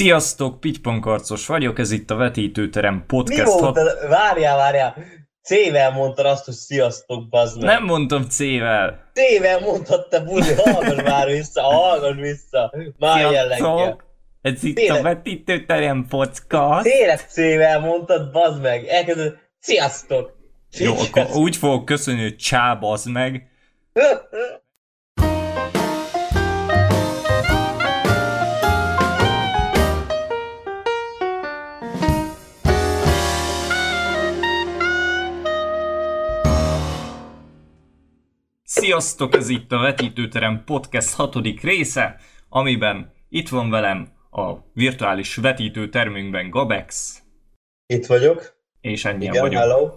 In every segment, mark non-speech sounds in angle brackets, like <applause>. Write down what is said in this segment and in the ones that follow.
Sziasztok, Pitypankarcos vagyok, ez itt a Vetítőterem Mi podcast. mondtad? Várjál, várjál. C-vel mondtad azt, hogy sziasztok, bazd meg. Nem mondtam C-vel. C-vel mondtad te, buli, hallgass már vissza, hallgass vissza. Már. Sziasztok, ez itt a Tényleg. Vetítőterem podcast. Tényleg C-vel mondtad, bazd meg. Elkezded, sziasztok. Jó, akkor úgy fogok köszönni, hogy csá, bazd meg. Sziasztok, ez itt a Vetítőterem podcast hatodik része, amiben itt van velem a virtuális vetítőtermünkben Gabex, Itt vagyok. és ennyi Igen, vagyok. hello.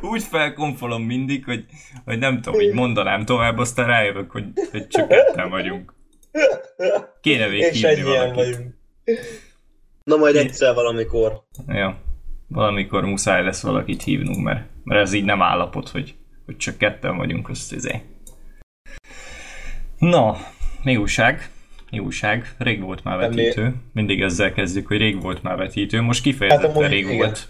<laughs> Úgy felkonfolom mindig, hogy, hogy nem tudom, hogy mondanám tovább, aztán rájövök, hogy, hogy csak ketten vagyunk. Kéne még És hívni valakit. vagyunk. Na majd egyszer valamikor. Ja, valamikor muszáj lesz valakit hívnunk, mert, mert ez így nem állapot, hogy, hogy csak ketten vagyunk azt izé. Na, mi újság? Mi újság? Rég volt már vetítő. Mindig ezzel kezdjük, hogy rég volt már vetítő. Most kifejezetten Hát amúgy rég igen. volt.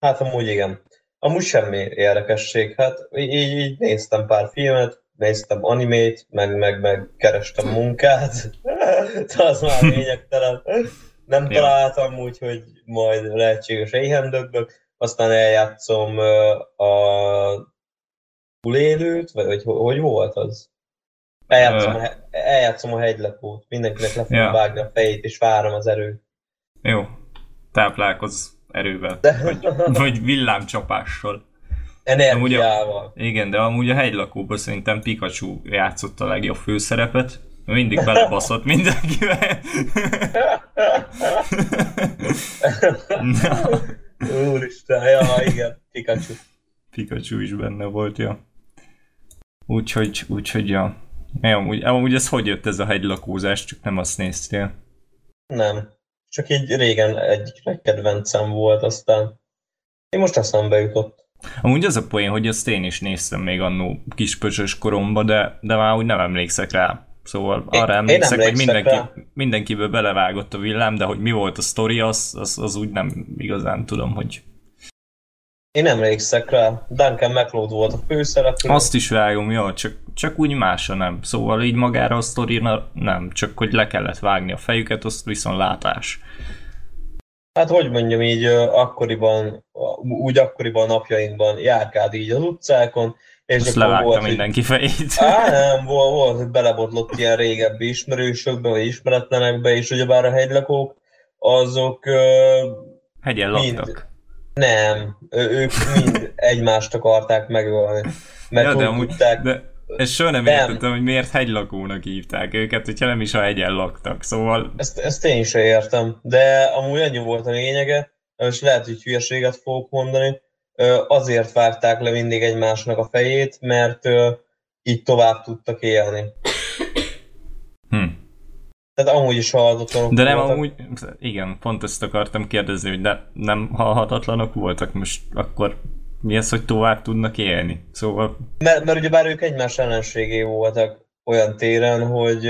Hát amúgy igen. Amúgy semmi érdekesség. Hát így, így, néztem pár filmet, néztem animét, meg, meg, meg kerestem munkát. De <laughs> az már <laughs> lényegtelen. Nem találtam úgy, hogy majd lehetséges éhendökbök. Aztán eljátszom a túlélőt, vagy hogy, hogy volt az? Eljátszom, Ö. a, eljátszom a hegylepót. Mindenkinek le fogom Ja. vágni a fejét, és várom az erőt. Jó, táplálkozz erővel. Vagy, vagy villámcsapással. Energiával. Igen, de amúgy a hegylakóban szerintem Pikachu játszott a legjobb főszerepet. Mindig belebaszott mindenkivel. <laughs> Na, Úristen, ja, igen, Pikachu. Pikachu is benne volt, ja. Úgyhogy, úgyhogy, ja. Ja, amúgy, amúgy ez hogy jött ez a hegylakózás, csak nem azt néztél. Nem. Csak így régen egyik legkedvencem volt, aztán én most eszembe jutott. Amúgy az a poén, hogy azt én is néztem még annó kispöcsös koromba, de, de már úgy nem emlékszek rá. Szóval Én- arra én emlékszek, hogy emlékszek mindenki, rá. mindenkiből belevágott a villám, de hogy mi volt a sztori, az, az, az úgy nem igazán tudom, hogy... Én emlékszek rá, Duncan McLeod volt a főszereplő. Azt is vágom, jó, csak, csak úgy másra nem. Szóval így magára a sztorina nem, csak hogy le kellett vágni a fejüket, azt viszont látás. Hát hogy mondjam így, akkoriban, úgy akkoriban napjainkban járkád így az utcákon, és Azt akkor levágta volt, mindenki fejét. Á, nem, volt, volt, hogy belebotlott ilyen régebbi ismerősökbe, vagy ismeretlenekbe, és ugyebár a hegylakók, azok Hegyen mind. Nem, ők mind egymást akarták megölni. Mert Ja, de úgy amúgy, tudták, de ezt soha nem, Nem. értettem, hogy miért hegylakónak hívták őket, hogyha nem is a hegyen laktak. Szóval ezt, ezt én sem értem, de amúgy annyi volt a lényege, és lehet, hogy hülyeséget fogok mondani, azért vágták le mindig egymásnak a fejét, mert így tovább tudtak élni. hm. Tehát amúgy is halhatatlanok De nem voltak. amúgy, igen, pont ezt akartam kérdezni, hogy de nem halhatatlanok voltak, most akkor mi az, hogy tovább tudnak élni? Szóval, Mert, mert ugyebár ők egymás ellenségé voltak olyan téren, hogy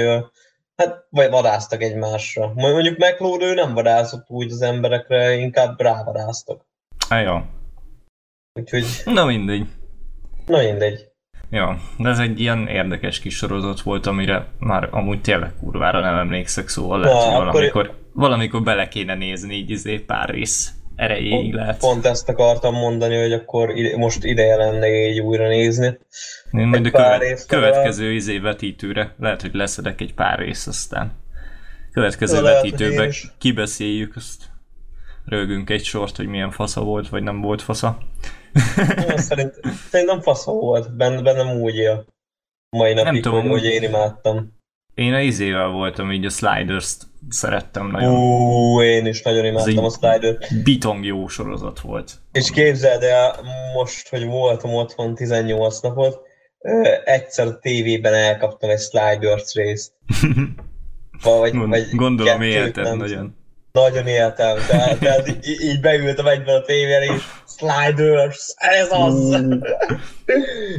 hát vagy vadáztak egymásra. Mondjuk McLeod ő nem vadászott úgy az emberekre, inkább rávadáztak. á, jó. Úgyhogy, Na mindegy. na mindegy. Ja, de ez egy ilyen érdekes kis sorozat volt, amire már amúgy tényleg kurvára nem emlékszek, szóval lehet, hogy akkor- valamikor, valamikor bele kéne nézni így izé pár rész erejéig lehet. Pont ezt akartam mondani, hogy akkor ide, most ideje lenne így újra nézni. Én majd a követ, következő izé vetítőre lehet, hogy leszedek egy pár rész aztán. Következő lehet, vetítőbe kibeszéljük, azt rögünk egy sort, hogy milyen fasza volt, vagy nem volt fasza. Szerint, szerintem faszom volt, benne, bennem úgy él. Mai napig, tudom, hogy, én imádtam. Én a izével voltam, így a Sliders-t szerettem nagyon. Ú, én is nagyon imádtam a Slider. bitong jó sorozat volt. És képzeld el, most, hogy voltam otthon 18 napot, egyszer a tévében elkaptam egy Sliders részt. <laughs> Vagy, vagy Gondolom kettőt, élted nem nagyon. Nagyon éltem, tehát, tehát így, így beültem egyben a tévére, és Sliders, ez az!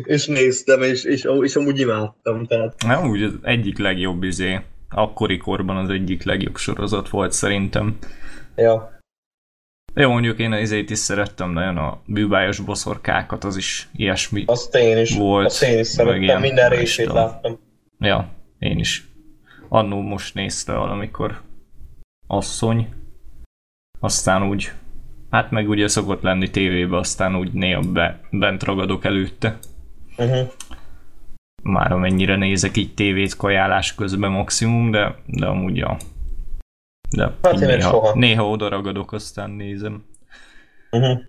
és néztem, és, és, és amúgy imádtam, tehát Nem úgy az egyik legjobb izé akkori korban az egyik legjobb sorozat volt szerintem. Ja. Jó, mondjuk én azért is szerettem nagyon a bűbájos boszorkákat, az is ilyesmi Azt én is, volt. azt én is szerettem, ilyen, minden részét láttam. Ja, én is. Annó most nézte valamikor asszony, aztán úgy, hát meg ugye szokott lenni tévébe, aztán úgy néha be, bent ragadok előtte. Uh-huh. Már amennyire nézek így tévét kajálás közben maximum, de, de amúgy ja. De Hát néha, soha. néha oda ragadok, aztán nézem. Uh-huh.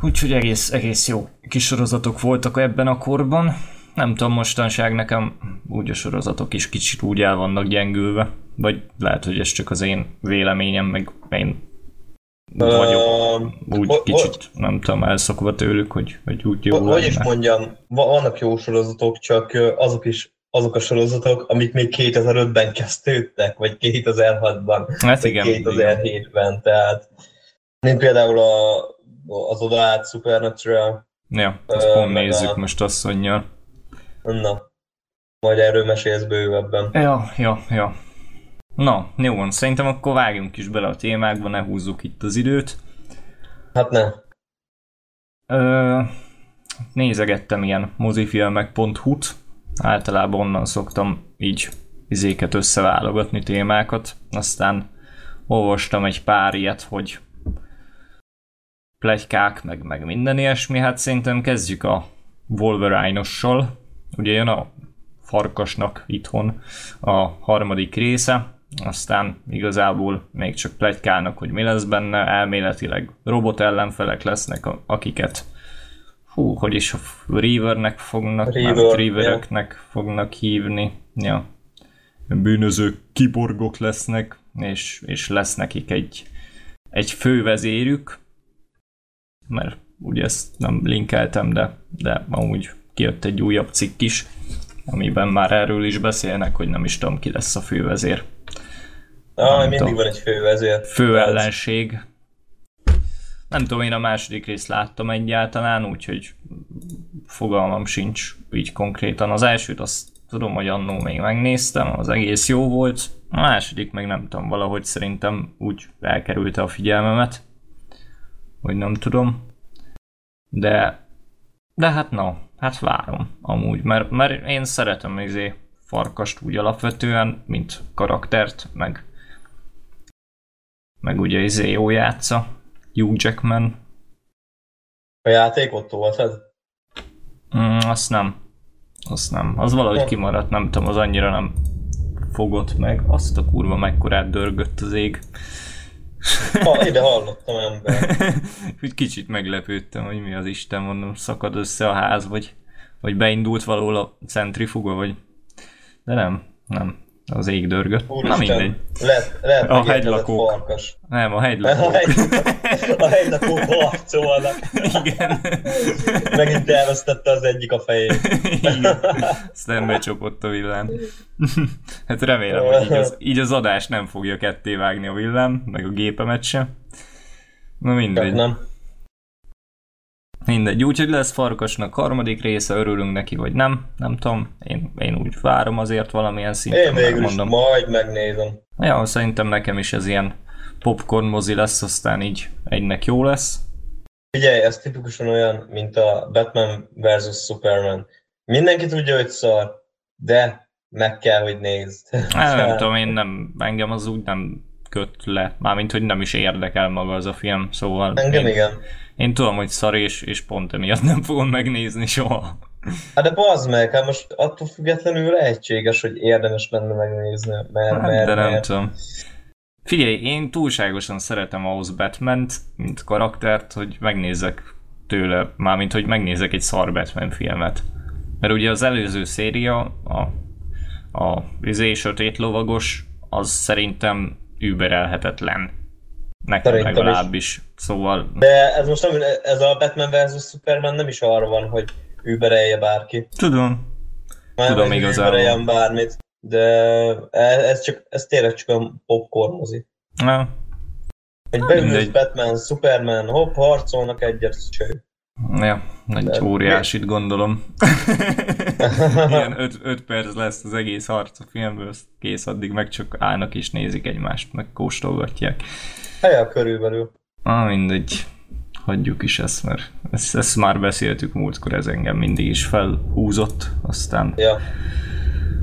Úgyhogy egész, egész jó kis sorozatok voltak ebben a korban. Nem tudom, mostanság nekem úgy a sorozatok is kicsit úgy el vannak gyengülve. Vagy lehet, hogy ez csak az én véleményem, meg én vagyok Uh, úgy kicsit, nem tudom, elszokva tőlük, hogy, hogy úgy jó Hogy, hogy is lenne. mondjam, va- vannak jó sorozatok, csak azok is azok a sorozatok, amik még 2005-ben kezdődtek, vagy 2006-ban, Hát vagy igen, igen. 2007-ben, tehát mint például a, az oda át Supernatural, Ja, azt pont nézzük a- most asszonynal. na, majd erről mesélsz bővebben. Ja, ja, ja. Na, jó van, szerintem akkor vágjunk is bele a témákba, ne húzzuk itt az időt. Hát ne. Ö, nézegettem ilyen mozifilmek.hu-t, általában onnan szoktam így izéket összeválogatni témákat, aztán olvastam egy pár ilyet, hogy plegykák, meg, meg minden ilyesmi, hát szerintem kezdjük a Wolverine-ossal. Ugye jön a farkasnak itthon a harmadik része, aztán igazából még csak plegykálnak, hogy mi lesz benne, elméletileg robot ellenfelek lesznek, akiket hú, hogy is a Reavernek fognak, Reaver, Reaver, Reavereknek fognak hívni, ja. Bűnöző kiborgok lesznek, és, és lesz nekik egy, egy fővezérük, mert ugye ezt nem linkeltem, de, de amúgy kijött egy újabb cikk is, amiben már erről is beszélnek, hogy nem is tudom ki lesz a fővezér. Ah, Nem mindig tudom. van egy fővezér. Fő ellenség. Nem tudom, én a második részt láttam egyáltalán, úgyhogy fogalmam sincs így konkrétan. Az elsőt azt tudom, hogy annó még megnéztem, az egész jó volt. A második meg nem tudom, valahogy szerintem úgy elkerülte a figyelmemet. Hogy nem tudom. De, de hát na, hát várom amúgy, mert, mert én szeretem izé farkast úgy alapvetően, mint karaktert, meg meg ugye izé jó játsza, Hugh Jackman, A játékot toltad? mm, azt nem, azt nem, az valahogy kimaradt, nem tudom, az annyira nem fogott meg, azt a kurva mekkorát dörgött az ég. Ha, ide hallottam ember. <laughs> Úgy kicsit meglepődtem, hogy mi az Isten, mondom, szakad össze a ház, vagy, vagy beindult valahol a centrifuga, vagy... De nem, nem, az ég dörgött. Na mindegy. Úristen, lehet, lehet A hegylakók. farkas. Nem, a <laughs> A hegylakók. hegy- a hegylakók harcolnak. <laughs> Igen. Megint elvesztette az egyik a fejét. Igen. Aztán becsapott a villám. <laughs> hát remélem, hogy így az, így az adás nem fogja ketté vágni a villám, meg a gépemet se. Na mindegy. nem. Mindegy. Úgyhogy lesz Farkasnak harmadik része, örülünk neki, vagy nem. Nem tudom. Én, én úgy várom azért valamilyen szinten. Én végül mondom. majd megnézem. Ja, szerintem nekem is ez ilyen popcorn mozi lesz, aztán így egynek jó lesz. Figyelj, ez tipikusan olyan, mint a Batman vs. Superman. Mindenki tudja, hogy szar, de meg kell, hogy nézd. Hát, nem <laughs> tudom, én nem, engem az úgy nem köt le. Mármint, hogy nem is érdekel maga az a film, szóval Engem én, igen. Én tudom, hogy szar, és, és pont emiatt nem fogom megnézni soha. Hát de bazd meg, hát most attól függetlenül lehetséges, hogy érdemes lenne megnézni, mert, Hát, mert, de nem mert tudom. Figyelj, én túlságosan szeretem ahhoz Batman-t, mint karaktert, hogy megnézek tőle, mármint, hogy megnézek egy szar Batman filmet. Mert ugye az előző széria, a, a izé sötét lovagos, az szerintem überelhetetlen. Nekem Szerintem is. legalábbis. Szóval, De ez most nem, ez a Batman vs. Superman nem is arra van, hogy überelje bárki. tudom. Már Tudom igazából. übereljen bármit. De ez, csak, ez tényleg csak a popcorn mozi. Na, Hogy beülsz. Batman, Superman, hopp, harcolnak egyet, cső. Ja, nagy óriásit gondolom. <laughs> Ilyen 5 perc lesz az egész harc a filmből, kész addig meg csak állnak és nézik egymást, meg kóstolgatják. Helye körülbelül. Ah, mindegy. Hagyjuk is ezt, mert ezt, ezt már beszéltük múltkor, ez engem mindig is felhúzott, aztán ja.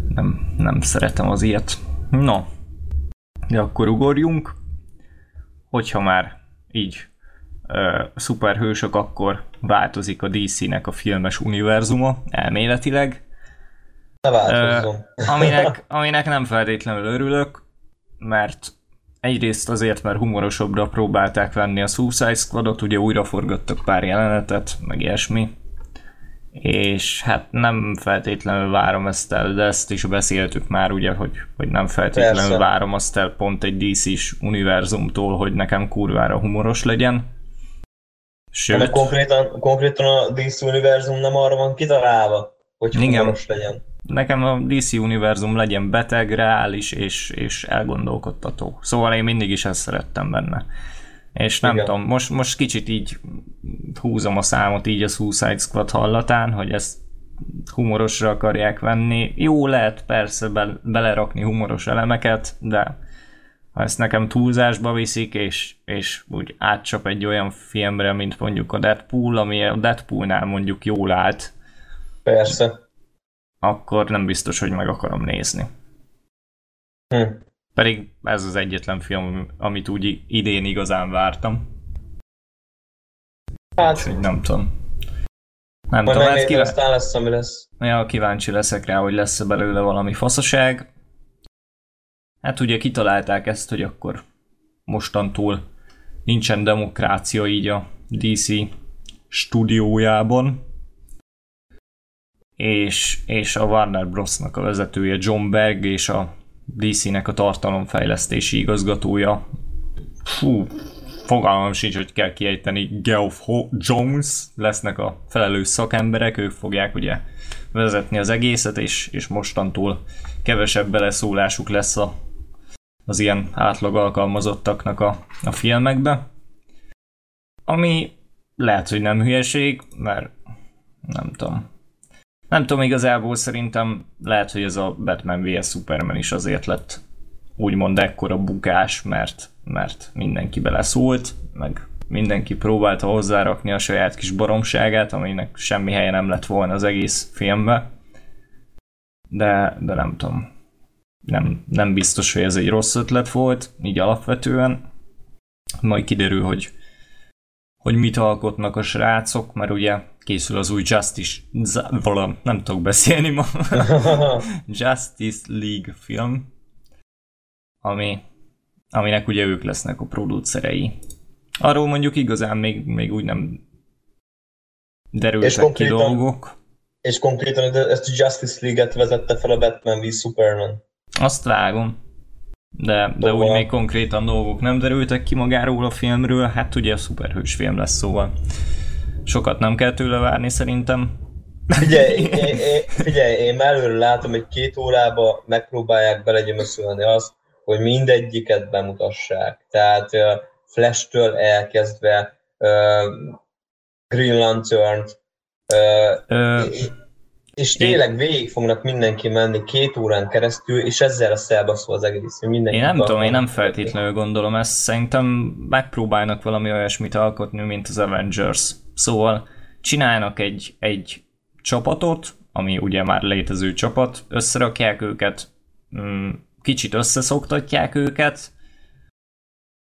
nem, nem szeretem az ilyet. No, de akkor ugorjunk. Hogyha már így szuperhősök, akkor változik a DC-nek a filmes univerzuma elméletileg. Ne változzon. Uh, aminek, <laughs> aminek nem feltétlenül örülök, mert egyrészt azért, mert humorosabbra próbálták venni a Suicide Squadot, ugye újra forgattak pár jelenetet, meg ilyesmi, és hát nem feltétlenül várom ezt el, de ezt is beszéltük már ugye, hogy, hogy nem feltétlenül Persze. várom azt el pont egy DC-s univerzumtól, hogy nekem kurvára humoros legyen. Sőt, de konkrétan, konkrétan a DC univerzum nem arra van kitalálva, hogy igen, humoros legyen. Nekem a DC univerzum legyen beteg, reális és, és elgondolkodtató. Szóval én mindig is ezt szerettem benne. És nem Igen. tudom, most, most kicsit így húzom a számot így a Suicide Squad hallatán, hogy ezt humorosra akarják venni. Jó lehet persze be, belerakni humoros elemeket, de ha ezt nekem túlzásba viszik, és, és úgy átcsap egy olyan filmre, mint mondjuk a Deadpool, ami a Deadpoolnál mondjuk jól állt. Persze. Akkor nem biztos, hogy meg akarom nézni. Hm. Pedig ez az egyetlen film, amit úgy idén igazán vártam. Hát... Úgyhogy nem tudom. Nem tudom, hát kíván... aztán lesz, ami lesz. Ja, kíváncsi leszek rá, hogy lesz-e belőle valami faszaság. Hát ugye kitalálták ezt, hogy akkor mostantól nincsen demokrácia így a DC stúdiójában, és, és a Warner Bros.-nak a vezetője John Berg és a DC-nek a tartalomfejlesztési igazgatója. Fú, fogalmam sincs, hogy kell kiejteni, Geoff Jones lesznek a felelős szakemberek, ők fogják ugye vezetni az egészet, és, és mostantól kevesebb beleszólásuk lesz a, az ilyen átlag alkalmazottaknak a, a filmekbe. Ami lehet, hogy nem hülyeség, mert nem tudom, nem tudom, igazából szerintem lehet, hogy ez a Batman vs Superman is azért lett úgymond ekkora bukás, mert, mert mindenki beleszólt, meg mindenki próbálta hozzárakni a saját kis baromságát, aminek semmi helye nem lett volna az egész filmbe. De, de nem tudom. Nem, nem biztos, hogy ez egy rossz ötlet volt, így alapvetően. Majd kiderül, hogy, hogy mit alkotnak a srácok, mert ugye készül az új Justice, valam, nem tudok beszélni ma, <laughs> Justice League film, ami, aminek ugye ők lesznek a producerei. Arról mondjuk igazán még, még úgy nem derültek ki dolgok. És konkrétan ezt a Justice League-et vezette fel a Batman v Superman. Azt vágom. De, de úgy még konkrétan dolgok nem derültek ki magáról a filmről, hát ugye a szuperhős film lesz szóval sokat nem kell tőle várni szerintem. Figyelj, <laughs> én, én, figyelj, én előre látom, hogy két órába megpróbálják belegyömöszölni azt, hogy mindegyiket bemutassák. Tehát uh, Flash-től elkezdve uh, Green Lantern-t, uh, és tényleg végig fognak mindenki menni két órán keresztül, és ezzel a szelbaszó az egész. Mindenki én nem tudom, én nem feltétlenül gondolom ezt. Szerintem megpróbálnak valami olyasmit alkotni, mint az Avengers. Szóval csinálnak egy, egy csapatot, ami ugye már létező csapat, összerakják őket, mm, kicsit összeszoktatják őket,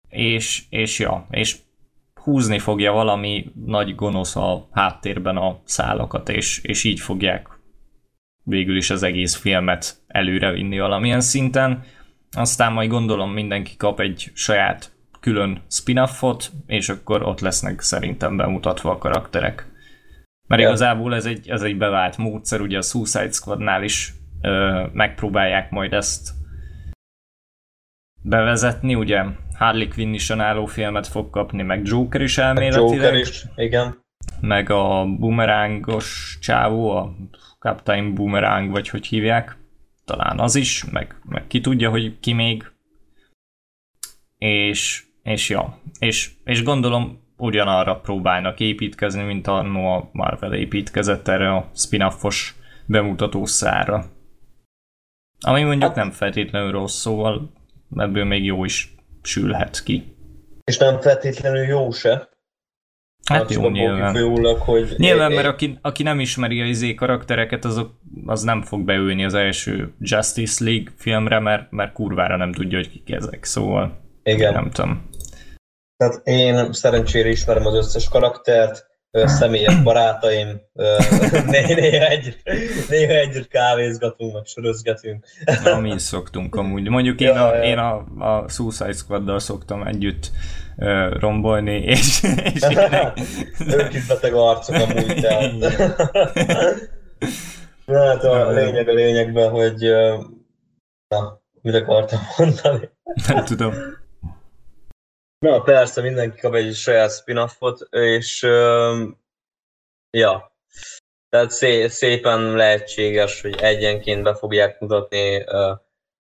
és, és ja, és húzni fogja valami nagy gonosz a háttérben a szálakat, és, és így fogják végül is az egész filmet előre vinni valamilyen szinten. Aztán majd gondolom mindenki kap egy saját külön spin-offot, és akkor ott lesznek szerintem bemutatva a karakterek. Mert ja. igazából ez egy, ez egy bevált módszer, ugye a Suicide Squadnál is ö, megpróbálják majd ezt bevezetni, ugye Harley Quinn is önálló filmet fog kapni, meg Joker is elméletileg. Joker is, igen. Meg a boomerangos csávó, a Captain Boomerang, vagy hogy hívják, talán az is, meg, meg ki tudja, hogy ki még. És, és ja, és, és gondolom ugyanarra próbálnak építkezni, mint annó a Marvel építkezett erre a spin-offos bemutató szára. Ami mondjuk nem feltétlenül rossz, szóval ebből még jó is sülhet ki. És nem feltétlenül jó se. Hát jó, nyilván. Kifolyólag, hogy Nyilván, mert aki, aki nem ismeri a izé karaktereket, azok, az nem fog beülni az első Justice League filmre, mert, mert kurvára nem tudja, hogy kik ezek, szóval Igen. nem tudom. Tehát én szerencsére ismerem az összes karaktert, személyes barátaim, <laughs> néha együtt, néha együtt kávézgatunk, meg sörözgetünk. Na, mi is szoktunk amúgy. Mondjuk én, Ja, a, ja. én a, a Suicide Squad-dal szoktam együtt rombolni, és, és ők is beteg arcok amúgy, tehát. <laughs> Na hát a lényeg a lényegben, hogy na, mit akartam mondani. nem tudom. Na persze, mindenki kap egy saját spin-offot, és ö, ja, tehát szé- szépen lehetséges, hogy egyenként be fogják mutatni, ö,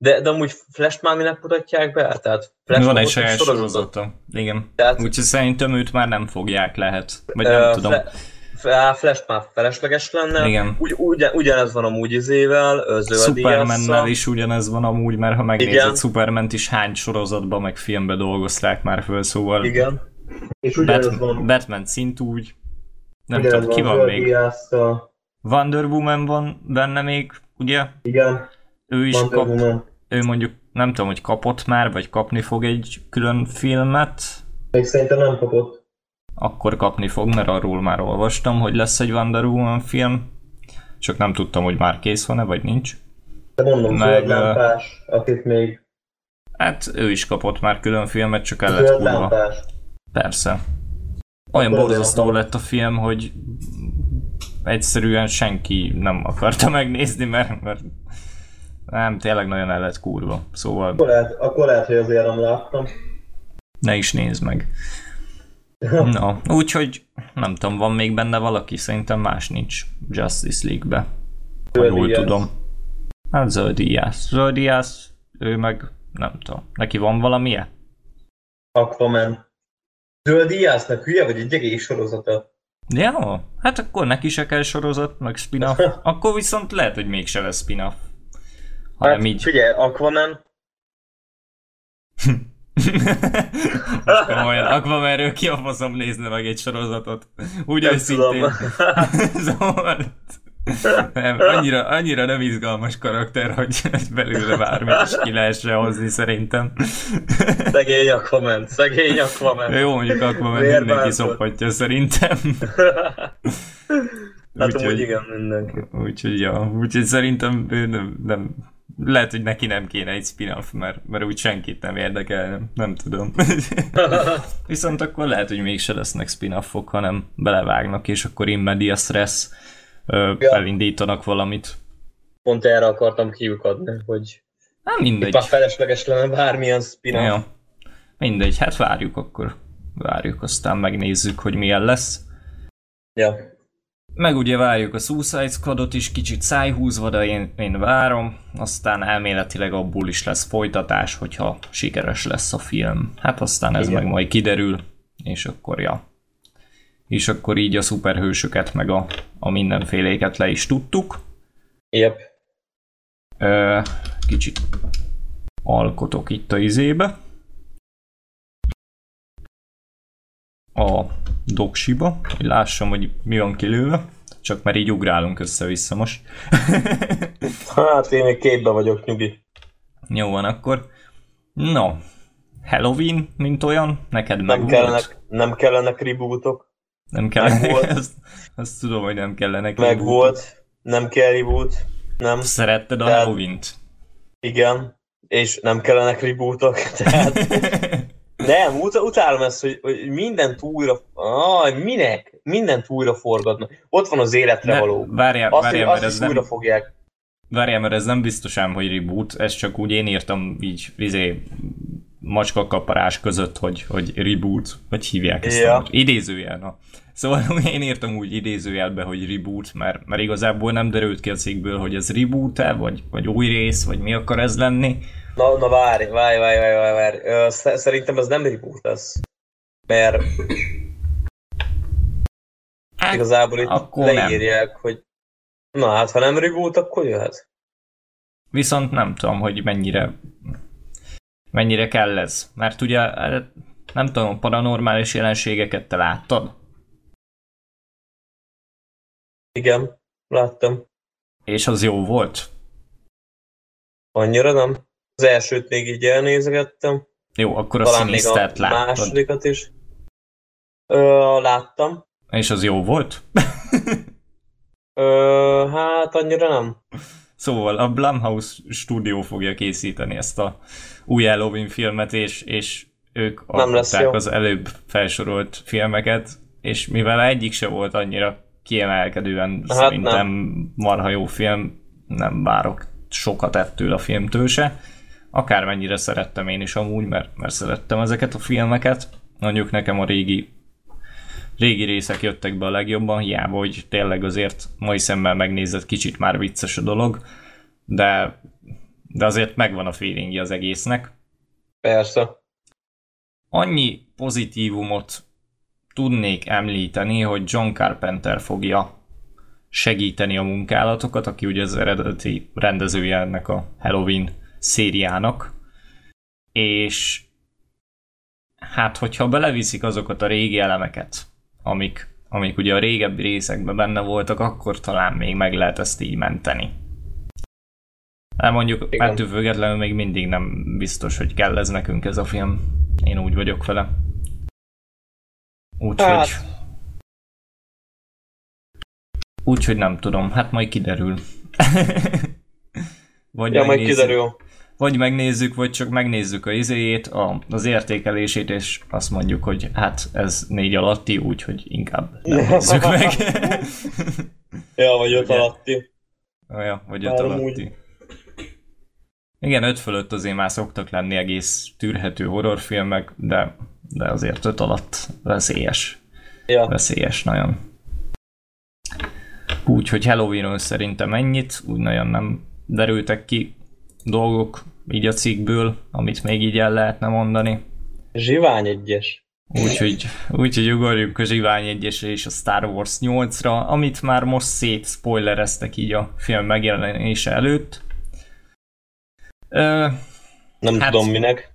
de, de amúgy Flash már minek mutatják be? Tehát Flash Van egy saját sorozata. Igen. Tehát- Úgyhogy szerintem őt már nem fogják lehet. Vagy nem tudom. Fle- Fle- Flash már felesleges lenne. Igen. Ugy, ugyan, ugyanez van amúgy izével, zöld Supermannel Diasszal. is ugyanez van amúgy, mert ha megnézed Igen. Superman-t is hány sorozatban meg filmbe dolgozták már föl, szóval Igen. És ugyanez Bat- van, Batman szintúgy. Nem ugyanez tudom, ki van zöld még. Wonder Woman van benne még, ugye? Igen, Ő is Wonder kap, Woman. ő mondjuk nem tudom, hogy kapott már, vagy kapni fog egy külön filmet, Még szerintem nem kapott. Akkor kapni fog, mert arról már olvastam, hogy lesz egy Wonder Woman film, csak nem tudtam, hogy már kész van-e, vagy nincs. De mondom, Meg, lámpás, akit még Hát ő is kapott már külön filmet, csak el lett kurva. Persze. Olyan borzasztó lett a film, hogy egyszerűen senki nem akarta <laughs> megnézni, mert, mert nem, tényleg nagyon el lett kurva. Szóval Akkor lehet, akkor lehet, hogy azért nem láttam. ne is nézd meg. <laughs> Na, úgyhogy nem tudom, van még benne valaki, szerintem más nincs Justice League-be. Ha Zöld jól tudom. Hát Zöldiász. Zöldiász, ő meg nem tudom. Neki van valamije? Aquaman. Zöld Diásznak hülye vagy egy egész sorozata. Ja, hát akkor neki se kell sorozat, meg spin-off. <laughs> Akkor viszont lehet, hogy mégse lesz spin-off. Hanem Hát, így. figyelj, Aquaman, <laughs> komolyan, Aquamanről ki a faszom nézne meg egy sorozatot. Úgy nem őszintén. tudom. <laughs> szóval... Nem, annyira, annyira nem izgalmas karakter, hogy, hogy belőle bármit is ki lehessen hozni szerintem. szegény Aquaman, szegény Aquaman. Jó, mondjuk Aquaman Miért mindenki bántod? szophatja szerintem. hát Úgyhogy- amúgy igen, mindenki. Úgyhogy, ja, úgyhogy szerintem ő nem, nem, lehet, hogy neki nem kéne egy spin-off, mert, mert úgy senkit nem érdekel, nem, nem tudom. <laughs> Viszont akkor lehet, hogy mégse lesznek spin-offok, hanem belevágnak, és akkor in media stress ö, Ja. elindítanak valamit. Pont erre akartam kiukadni, hogy Nem mindegy. már felesleges lenne bármilyen spin Ja. Mindegy, hát várjuk akkor. Várjuk, aztán megnézzük, hogy milyen lesz. ja. Meg ugye várjuk a Suicide Squadot is kicsit szájhúzva, de én, én várom. Aztán elméletileg abból is lesz folytatás, hogyha sikeres lesz a film. Hát aztán ez Igen. meg majd kiderül, és akkor ja. És akkor így a szuperhősöket meg a, a mindenféléket le is tudtuk. Yep. Ö, kicsit alkotok itt a izébe. A doksiba, hogy lássam, hogy mi van kilőve. Csak már így ugrálunk össze-vissza most. <laughs> Hát én még képbe vagyok, nyugi. Jó van akkor. No, Halloween, mint olyan, neked meg Nem kellenek, nem kellenek rebootok. Nem kellene, meg volt. <laughs> ezt, azt tudom, hogy nem kellene. Meg volt. Nem kell reboot. Nem. Szeretted a Tehát- Halloween-t? Igen. És nem kellenek rebootok. Tehát <laughs> nem, ut- utálom ezt, hogy, hogy mindent újra... Aj, minek? Mindent újra forgatnak. Ott van az életre Ne, való. várjál, Azt, várjál, hogy, mert ez is újra nem, fogják. várjál, mert ez nem biztos ám, hogy reboot, ez csak úgy én írtam így, izé, macska kaparás között, hogy, hogy reboot, vagy hívják ezt Ja. a idézőjel, na. Szóval <laughs> én írtam úgy idézőjelbe, hogy reboot, mert, mert igazából nem derült ki a cikkből, hogy ez reboot-e, vagy, vagy új rész, vagy mi akar ez lenni. Na, na várj, várj, várj, várj, várj, várj. Szerintem ez nem reboot lesz. Mert Hát, Igazából itt akkor leírják, nem. hogy na hát, ha nem reboot, akkor jöhet. Viszont nem tudom, hogy mennyire mennyire kell ez. Mert ugye nem tudom, paranormális jelenségeket te láttad? Igen, láttam. És az jó volt? Annyira nem. Az elsőt még így elnézegettem. Jó, akkor Talán a Sinistert láttad. másodikat is. Ö, láttam. És az jó volt? Ö, hát annyira nem. Szóval a Blumhouse stúdió fogja készíteni ezt a új Halloween filmet, és, és ők alkották az előbb felsorolt filmeket, és mivel egyik se volt annyira kiemelkedően hát szerintem nem. marha jó film, nem várok sokat ettől a filmtől se. Akármennyire szerettem én is amúgy, mert, mert szerettem ezeket a filmeket. Mondjuk nekem a régi régi részek jöttek be a legjobban, hiába, hogy tényleg azért mai szemmel megnézett kicsit már vicces a dolog, de, de azért megvan a feelingje az egésznek. Persze. Annyi pozitívumot tudnék említeni, hogy John Carpenter fogja segíteni a munkálatokat, aki ugye az eredeti rendezője ennek a Halloween szériának, és hát hogyha beleviszik azokat a régi elemeket, amik, amik ugye a régebbi részekben benne voltak, akkor talán még meg lehet ezt így menteni. De mondjuk Igen. ettől függetlenül még mindig nem biztos, hogy kell ez nekünk ez a film. Én úgy vagyok vele. Úgyhogy... Hát. Úgyhogy nem tudom, hát majd kiderül. <laughs> Vagy ja, majd kiderül vagy megnézzük, vagy csak megnézzük a izéjét, a, az értékelését, és azt mondjuk, hogy hát ez négy alatti, úgyhogy inkább nem nézzük meg. <laughs> ja, vagy öt alatti. Ja, vagy öt alatti. Úgy. Igen, öt fölött azért már szoktak lenni egész tűrhető horrorfilmek, de, de azért öt alatt veszélyes. Ja. Veszélyes nagyon. Úgyhogy Halloween szerintem ennyit, úgy nagyon nem derültek ki dolgok így a cikkből, amit még így el lehetne mondani. Zsivány egyes. Úgyhogy, úgyhogy ugorjunk a Zsivány egyesre és a Star Wars 8-ra, amit már most szét spoilereztek így a film megjelenése előtt. Ö, Nem hát, tudom minek.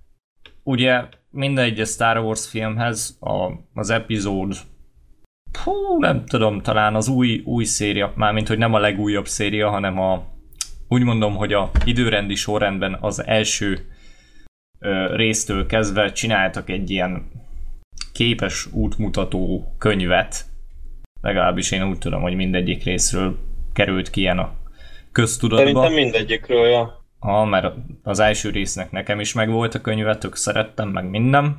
Ugye minden egyes Star Wars filmhez a, az epizód Hú, nem tudom, talán az új, új széria, mármint hogy nem a legújabb széria, hanem a úgy mondom, hogy a időrendi sorrendben az első ö, résztől kezdve csináltak egy ilyen képes útmutató könyvet, legalábbis én úgy tudom, hogy mindegyik részről került ki ilyen a köztudatba. Szerintem mindegyikről, ja. Ha, mert az első résznek nekem is meg volt a könyve, tök szerettem, meg minden.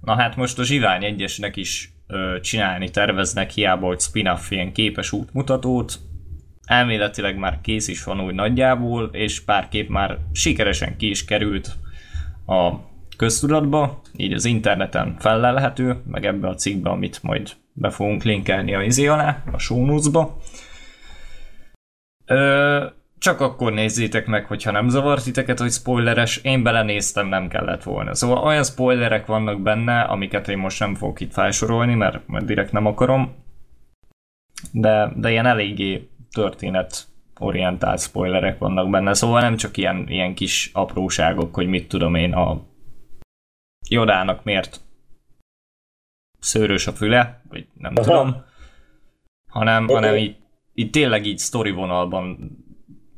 Na hát most a Zsivány egyesnek is ö, csinálni terveznek, hiába, hogy spin-off ilyen képes útmutatót, elméletileg már kész is van úgy nagyjából, és pár kép már sikeresen ki is került a köztudatba, így az interneten fellelhető, meg ebbe a cikkbe, amit majd be fogunk linkelni a izé alá, a show notes-ba. Ö, csak akkor nézzétek meg, hogyha nem zavart titeket, hogy spoileres, én belenéztem, nem kellett volna. Szóval olyan spoilerek vannak benne, amiket én most nem fogok itt felsorolni, mert, mert direkt nem akarom, de, de ilyen eléggé történet orientált spoilerek vannak benne, szóval nem csak ilyen, ilyen kis apróságok, hogy mit tudom én a Jodának miért szőrös a füle, vagy nem Aha. tudom, hanem, hanem így, így tényleg így sztori vonalban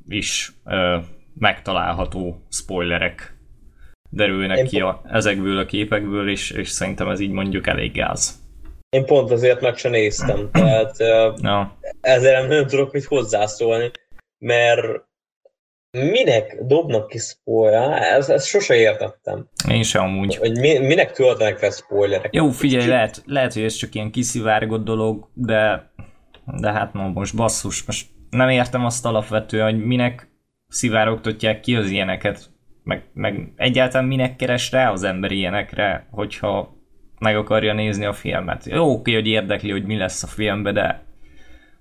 is ö, megtalálható spoilerek derülnek Én ki a, ezekből a képekből, és, és szerintem ez így mondjuk elég gáz. Én pont azért meg sem néztem, <clears throat> tehát no. ezzel nem, tudok mit hozzászólni, mert minek dobnak ki spoiler? Ez, ezt sose értettem. Én sem amúgy. Hogy mi, minek töltenek fel spoilerek? Jó, figyelj, lehet, lehet, hogy ez csak ilyen kiszivárgott dolog, de, de hát no, most basszus, most nem értem azt alapvetően, hogy minek szivárogtatják ki az ilyeneket, meg, meg egyáltalán minek keres rá az ember ilyenekre, hogyha meg akarja nézni a filmet. Jó, oké, hogy érdekli, hogy mi lesz a filmbe, de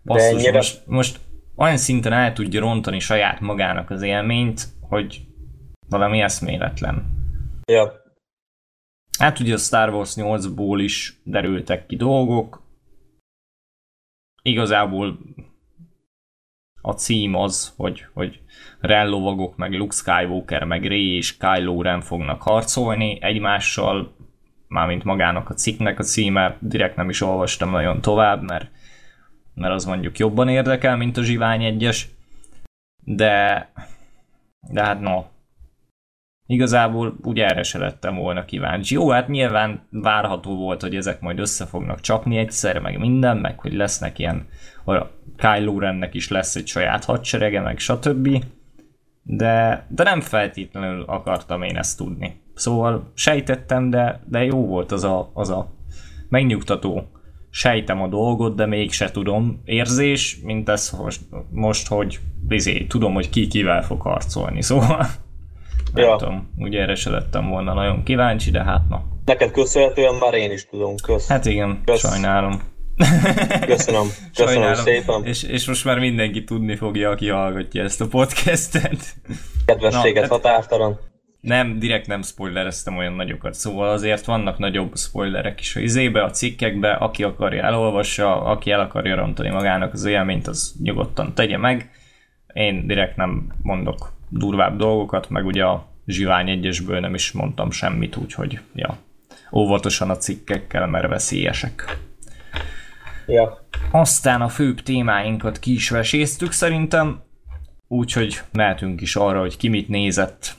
basszus, de ennyire... most, most olyan szinten el tudja rontani saját magának az élményt, hogy valami eszméletlen. Ja. Hát ugye a Star Wars 8-ból is derültek ki dolgok, igazából a cím az, hogy, hogy Ren lovagok, meg Luke Skywalker, meg Rey és Kylo Ren fognak harcolni egymással, mármint magának a cikknek a címe, direkt nem is olvastam nagyon tovább, mert, mert az mondjuk jobban érdekel, mint a Zsivány egyes, de, de hát no, igazából úgy erre se lettem volna kíváncsi. Jó, hát nyilván várható volt, hogy ezek majd össze fognak csapni egyszer, meg minden, meg hogy lesznek ilyen, a Kylo Rennek is lesz egy saját hadserege, meg stb. De, de nem feltétlenül akartam én ezt tudni. Szóval sejtettem, de, de jó volt az a, az a megnyugtató sejtem a dolgot, de mégse tudom érzés, mint ez most, most hogy bizé, tudom, hogy ki kivel fog harcolni, <laughs> szóval nem ja. tudom, úgy erre se lettem volna nagyon kíváncsi, de hát na. Neked köszönhetően már én is tudom, kösz. Hát igen, kösz. sajnálom. Köszönöm, köszönöm Sajnálom. szépen. És, és most már mindenki tudni fogja, aki hallgatja ezt a podcastet. Kedvességet Na, határtalan. Nem, direkt nem spoilereztem olyan nagyokat, szóval azért vannak nagyobb spoilerek is a izébe, a cikkekbe, aki akarja elolvassa, aki el akarja rontani magának az élményt, az nyugodtan tegye meg. Én direkt nem mondok durvább dolgokat, meg ugye a Zsivány egyesből nem is mondtam semmit, úgyhogy ja, óvatosan a cikkekkel, mert veszélyesek. Ja. Aztán a főbb témáinkat ki is veséztük szerintem, úgyhogy mehetünk is arra, hogy ki mit nézett.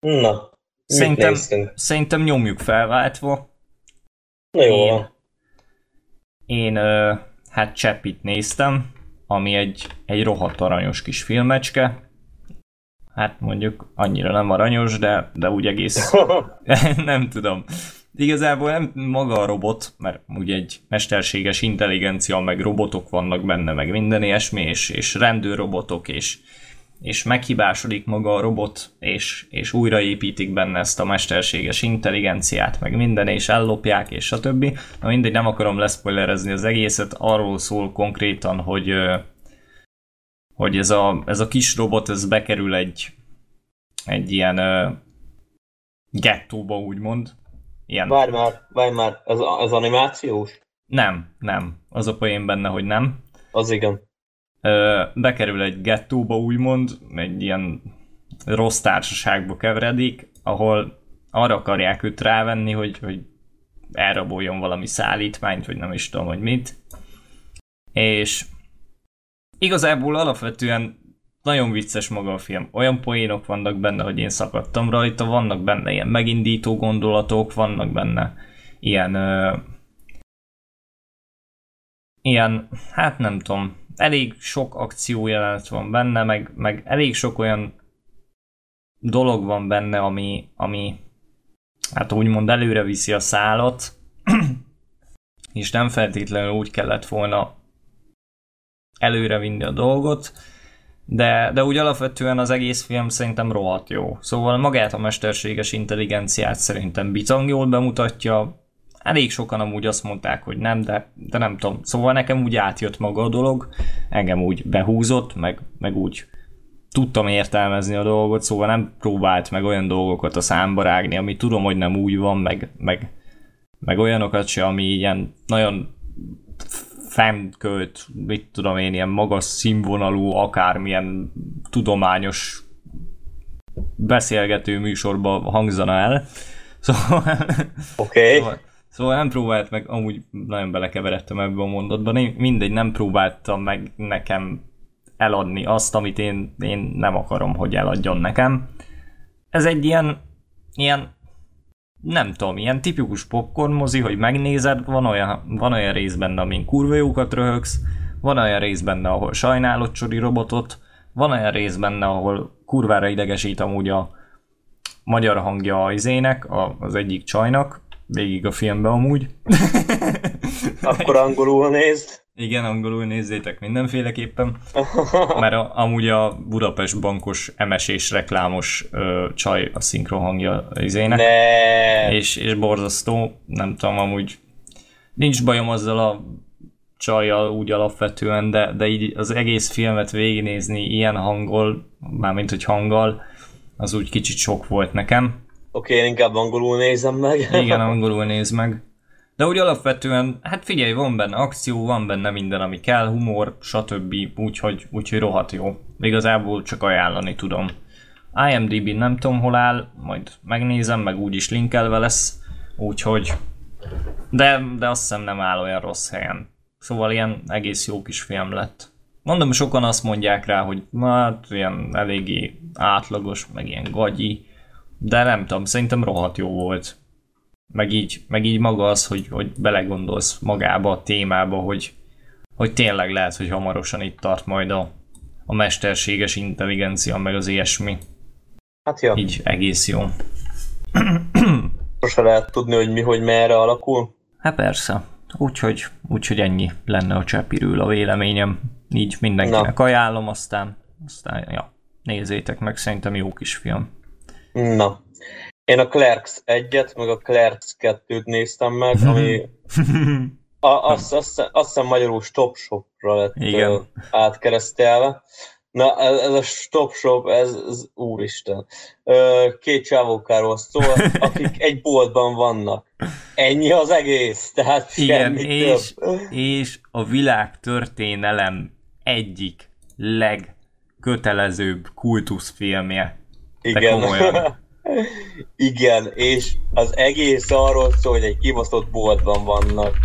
Na, szerintem, szerintem nyomjuk felváltva. Na jó én, Én hát Cseppit néztem, ami egy, egy rohadt aranyos kis filmecske. Hát mondjuk annyira nem aranyos, de, de úgy egész... <laughs> <laughs> nem tudom. Igazából nem maga a robot, mert ugye egy mesterséges intelligencia, meg robotok vannak benne, meg minden ilyesmi, és, és rendőrrobotok, és, és meghibásodik maga a robot, és, és újraépítik benne ezt a mesterséges intelligenciát, meg minden, és ellopják, és stb. Na mindegy, nem akarom leszpoilerezni az egészet, arról szól konkrétan, hogy hogy ez a, ez a kis robot, ez bekerül egy, egy ilyen gettóba, úgymond, Ilyen. Várj már, várj már, ez, ez animációs? Nem, nem. Az a poén benne, hogy nem. Az igen. Ö, bekerül egy gettóba, úgymond, egy ilyen rossz társaságba keveredik, ahol arra akarják őt rávenni, hogy, hogy elraboljon valami szállítmányt, vagy nem is tudom, hogy mit. És igazából alapvetően nagyon vicces maga a film. Olyan poénok vannak benne, hogy én szakadtam rajta, vannak benne ilyen megindító gondolatok, vannak benne ilyen ö, ilyen, hát nem tudom, elég sok akció jelenet van benne, meg, meg elég sok olyan dolog van benne, ami, ami hát úgymond előre viszi a szálat, <clears throat> és nem feltétlenül úgy kellett volna előre vinni a dolgot, de, de úgy alapvetően az egész film szerintem rohadt jó. Szóval magát a mesterséges intelligenciát szerintem bitang jól bemutatja, elég sokan amúgy azt mondták, hogy nem, de, de nem tudom. Szóval nekem úgy átjött maga a dolog, engem úgy behúzott, meg, meg úgy tudtam értelmezni a dolgot, szóval nem próbált meg olyan dolgokat a számba rágni, ami tudom, hogy nem úgy van, meg, meg, meg olyanokat se, ami ilyen nagyon fennkölt, mit tudom én, ilyen magas színvonalú, akármilyen tudományos beszélgető műsorba hangzana el. <laughs> Szóval, okay. szóval, szóval nem próbált meg, amúgy nagyon belekeveredtem ebbe a mondatba, mindegy, nem próbáltam meg nekem eladni azt, amit én, én nem akarom, hogy eladjon nekem. Ez egy ilyen, ilyen nem tudom, ilyen tipikus popcorn mozi, hogy megnézed, van olyan, van olyan rész benne, amin kurva jókat röhögsz, van olyan rész benne, ahol sajnálod Csori robotot, van olyan rész benne, ahol kurvára idegesít amúgy a magyar hangja a az egyik csajnak, végig a filmben amúgy. Akkor angolul nézd. Igen, angolul nézzétek mindenféleképpen, <laughs> mert a, amúgy a Budapest bankos MSS reklámos ö, csaj a szinkron hangja izének, ne. és, és borzasztó, nem tudom, amúgy nincs bajom azzal a csajjal úgy alapvetően, de, de így az egész filmet végignézni ilyen hangol, mármint hogy hanggal, az úgy kicsit sok volt nekem. Oké, okay, én inkább angolul nézem meg. Igen, <laughs> angolul néz meg. De úgy alapvetően, hát figyelj, van benne akció, van benne minden, ami kell, humor, stb. Úgyhogy, úgyhogy rohadt jó. Igazából csak ajánlani tudom. IMDb nem tudom hol áll, majd megnézem, meg úgyis linkelve lesz, úgyhogy... De, de azt hiszem nem áll olyan rossz helyen. Szóval ilyen egész jó kis film lett. Mondom, sokan azt mondják rá, hogy hát ilyen eléggé átlagos, meg ilyen gagyi, de nem tudom, szerintem rohadt jó volt. Meg így, meg így maga az, hogy, hogy belegondolsz magába a témába, hogy, hogy tényleg lehet, hogy hamarosan itt tart majd a, a mesterséges intelligencia, meg az ilyesmi. Hát ja. Így egész jó. Sose lehet tudni, hogy mi, hogy merre alakul. Hát persze. Úgyhogy, úgyhogy ennyi lenne a csepirül a véleményem. Így mindenkinek Na. ajánlom, aztán, aztán ja, nézzétek meg, szerintem jó kis film. Na, én a Clerks egyet, meg a Clerks kettőt néztem meg, <laughs> ami a, azt, azt, azt hiszem magyarul Stop Shopra lett Igen. átkeresztelve. Na, ez, ez a Stop Shop, ez, ez úristen. Két csávókáról szól, akik <laughs> egy boltban vannak. Ennyi az egész, tehát Igen, és, több. és a világ történelem egyik legkötelezőbb kultuszfilmje. Igen. <laughs> Igen, és az egész arról szól, hogy egy kibaszott boltban vannak.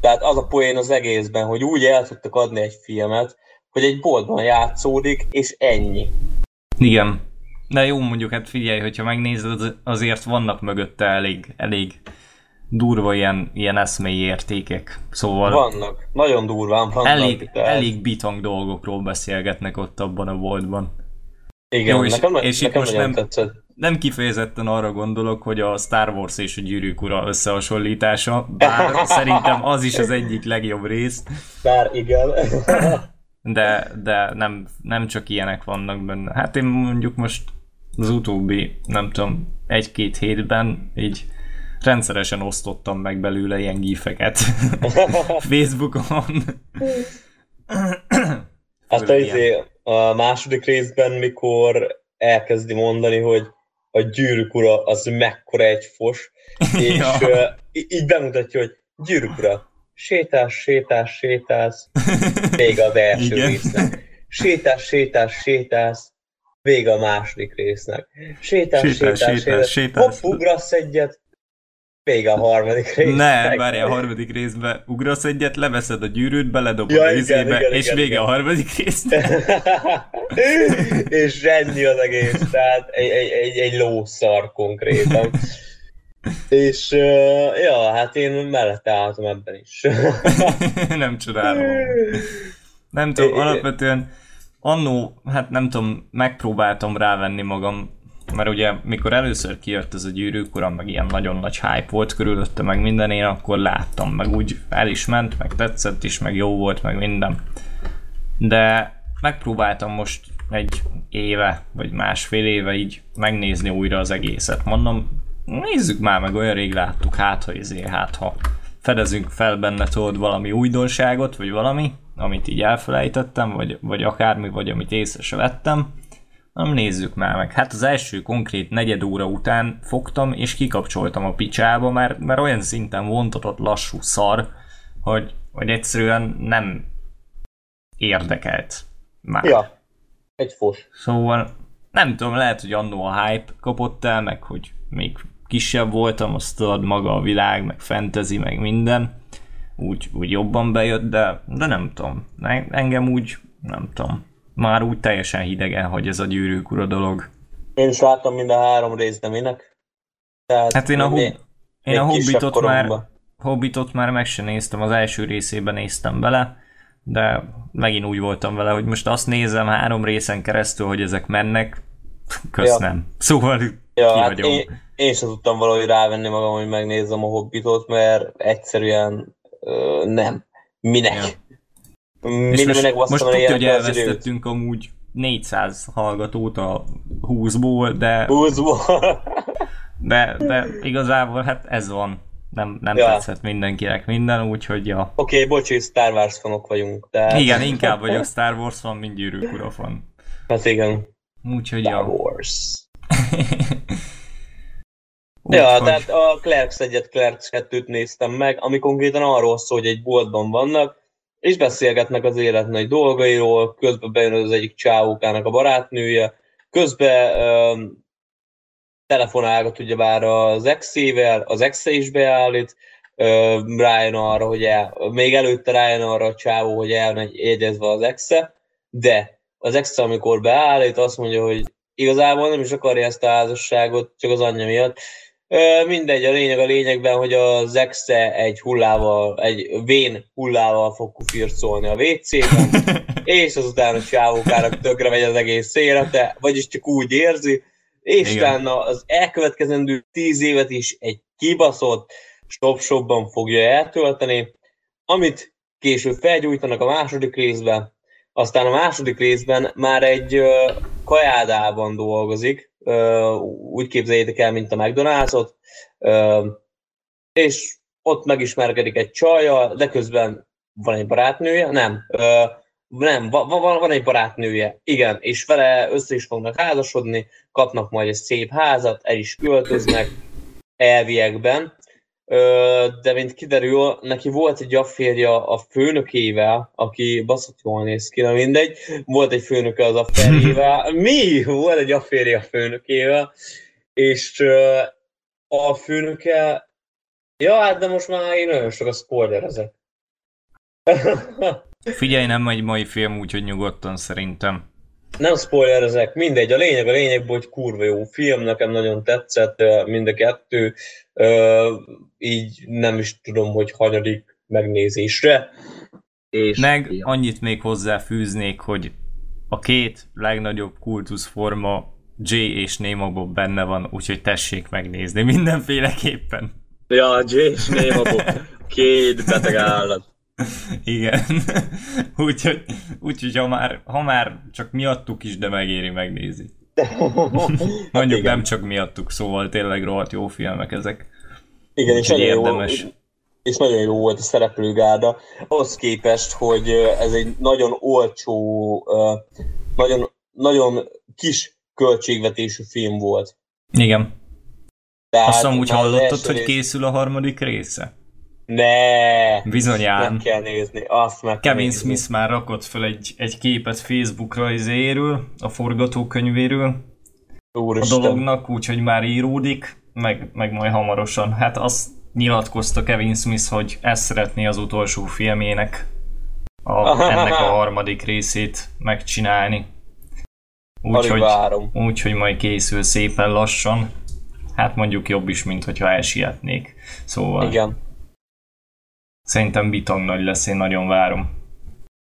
Tehát az a poén az egészben, hogy úgy el tudtak adni egy filmet, hogy egy boltban játszódik, és ennyi. Igen. De jó mondjuk, hát figyelj, hogyha megnézed, azért vannak mögötte elég, elég durva ilyen, ilyen eszmei értékek. Szóval... Vannak, nagyon durván vannak. Elég, tehát... elég bitang dolgokról beszélgetnek ott abban a boltban. Igen, Jó, és, nekem, és nekem most nem, tetszett. Nem kifejezetten arra gondolok, hogy a Star Wars és a Gyűrűk Ura összehasonlítása, bár szerintem az is az egyik legjobb rész. Bár igen. de, de nem, nem csak ilyenek vannak benne. Hát én mondjuk most az utóbbi, nem tudom, egy-két hétben így rendszeresen osztottam meg belőle ilyen gifeket <laughs> Facebookon. hát izé, a második részben, mikor elkezdi mondani, hogy a gyűrűk ura az mekkora egy fos, és ja. uh, így bemutatja, hogy gyűrűk ura, sétás, sétás, sétálsz, vége az első Igen. résznek. Sétás, sétás, sétálsz, vége a második résznek. Sétás, sétás, sétás, sétás. sétás. Hopp, ugrasz egyet, Vége a harmadik rész. Ne, várj, a harmadik részbe ugrasz egyet, leveszed a gyűrűt, beledobod ja, a izébe, igen, és igen, vége igen. a harmadik rész. <laughs> és zsenni az egész, tehát egy, egy, egy, egy lószar konkrétan. És uh, ja, hát én mellette álltam ebben is. <laughs> nem csodálom. Nem tudom, alapvetően annó, hát nem tudom, megpróbáltam rávenni magam mert ugye mikor először kijött ez a gyűrűk meg ilyen nagyon nagy hype volt körülötte, meg minden, én akkor láttam, meg úgy el is ment, meg tetszett is, meg jó volt, meg minden. De megpróbáltam most egy éve, vagy másfél éve így megnézni újra az egészet. Mondom, nézzük már meg, olyan rég láttuk, hát ha izé, hát ha fedezünk fel benne tudod valami újdonságot, vagy valami, amit így elfelejtettem, vagy, vagy akármi, vagy amit észre se vettem nem nézzük már meg. Hát az első konkrét negyed óra után fogtam és kikapcsoltam a picsába, mert, mert olyan szinten vontatott lassú szar, hogy, hogy egyszerűen nem érdekelt már. Ja, egy fos. Szóval nem tudom, lehet, hogy annó a hype kapott el, meg hogy még kisebb voltam, azt tudod maga a világ, meg fantasy, meg minden. Úgy, úgy jobban bejött, de, de nem tudom. Engem úgy, nem tudom már úgy teljesen hidegen, hogy ez a gyűrűk ura dolog. Én is láttam mind a három részt, de minek? Tehát hát én a, hob- én a Hobbitot már, Hobbitot már meg sem néztem, az első részében néztem bele, de megint úgy voltam vele, hogy most azt nézem három részen keresztül, hogy ezek mennek, <laughs> köszönöm. Ja. Szóval ja, hát én, én sem tudtam valahogy rávenni magam, hogy megnézzem a Hobbitot, mert egyszerűen ö, nem. Minek? Ja. És most, most tudja, hogy elvesztettünk amúgy 400 hallgatót a 20-ból, de... 20-ból. <laughs> de, de igazából hát ez van. Nem, nem ja. tetszett mindenkinek minden, úgyhogy ja. Oké, okay, bocsi, Star Wars fanok vagyunk. De... Igen, inkább vagyok Star Wars fan, mint Gyűrűk Ura fan. Hát igen. Úgyhogy Star <laughs> ja. Wars. Úgy, ja, hogy... tehát a Clerks egyet, Clerks 2-t néztem meg, ami konkrétan arról szól, hogy egy boltban vannak, és beszélgetnek az élet nagy dolgairól, közben bejön az egyik csávókának a barátnője, közben um, telefonálgat ugyebár az exével, az exe is beállít, um, rájön arra, hogy el, még előtte rájön arra a csávó, hogy elmegy égyezve az exe, de az exe, amikor beállít, azt mondja, hogy igazából nem is akarja ezt a házasságot, csak az anyja miatt, Mindegy, a lényeg a lényegben, hogy az exe egy hullával, egy vén hullával fog kufircolni a WC-ben, <laughs> és azután a csávókának tökre megy az egész élete, vagyis csak úgy érzi, és utána az elkövetkezendő tíz évet is egy kibaszott stop fogja eltölteni, amit később felgyújtanak a második részben, aztán a második részben már egy kajádában dolgozik, úgy képzeljétek el, mint a McDonald's-ot, és ott megismerkedik egy csajjal, de közben van egy barátnője, nem, nem, van, van, van egy barátnője, igen, és vele össze is fognak házasodni, kapnak majd egy szép házat, el is költöznek elviekben, de mint kiderül, neki volt egy afférja a főnökével, aki baszott jól néz ki, na mindegy, volt egy főnöke az afférjével, <laughs> mi? Volt egy afférja a főnökével, és a főnöke, ja, hát de most már én nagyon sok a spoilerezek. <laughs> Figyelj, nem egy mai film, úgyhogy nyugodtan szerintem. Nem spoilerezek, mindegy, a lényeg a lényeg, hogy kurva jó film, nekem nagyon tetszett mind a kettő, így nem is tudom, hogy hanyadik megnézésre. És Meg ja. annyit még hozzáfűznék, hogy a két legnagyobb kultuszforma J és Nemo Bob benne van, úgyhogy tessék megnézni mindenféleképpen. Ja, J és Nemo Bob, két beteg állat. Igen. <laughs> úgyhogy, úgyhogy ha, már, ha már csak miattuk is, de megéri megnézni. <laughs> Mondjuk hát nem csak miattuk, szóval tényleg rohadt jó filmek ezek. Igen, és nagyon, érdemes. Jó, és nagyon jó volt a szereplőgárda, ahhoz képest, hogy ez egy nagyon olcsó, nagyon, nagyon kis költségvetésű film volt. Igen. Tehát Azt amúgy hallottad, hogy készül a harmadik része? Ne! Bizonyán. Meg kell nézni, azt meg Kevin nézni. Smith már rakott fel egy, egy képet Facebookra izéről, a forgatókönyvéről Úristen. a dolognak, úgyhogy már íródik, meg, meg majd hamarosan. Hát azt nyilatkozta Kevin Smith, hogy ezt szeretné az utolsó filmének a, <laughs> ennek a harmadik részét megcsinálni. Úgyhogy úgy, hogy majd készül szépen lassan. Hát mondjuk jobb is, mint hogyha elsietnék. Szóval... Igen. Szerintem bitang nagy lesz, én nagyon várom.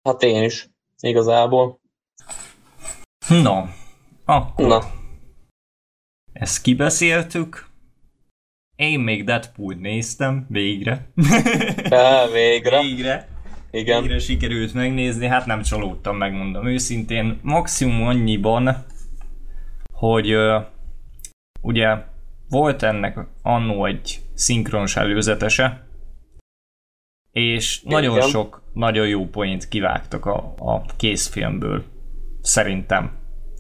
Hát én is, igazából. No, akkor... Na. Ezt kibeszéltük. Én még Deadpool néztem, végre. Ja, végre. végre. Igen. Végre sikerült megnézni, hát nem csalódtam, megmondom őszintén. Maximum annyiban, hogy uh, ugye volt ennek annó egy szinkronos előzetese, és Igen. nagyon sok, nagyon jó point kivágtak a, a készfilmből, szerintem.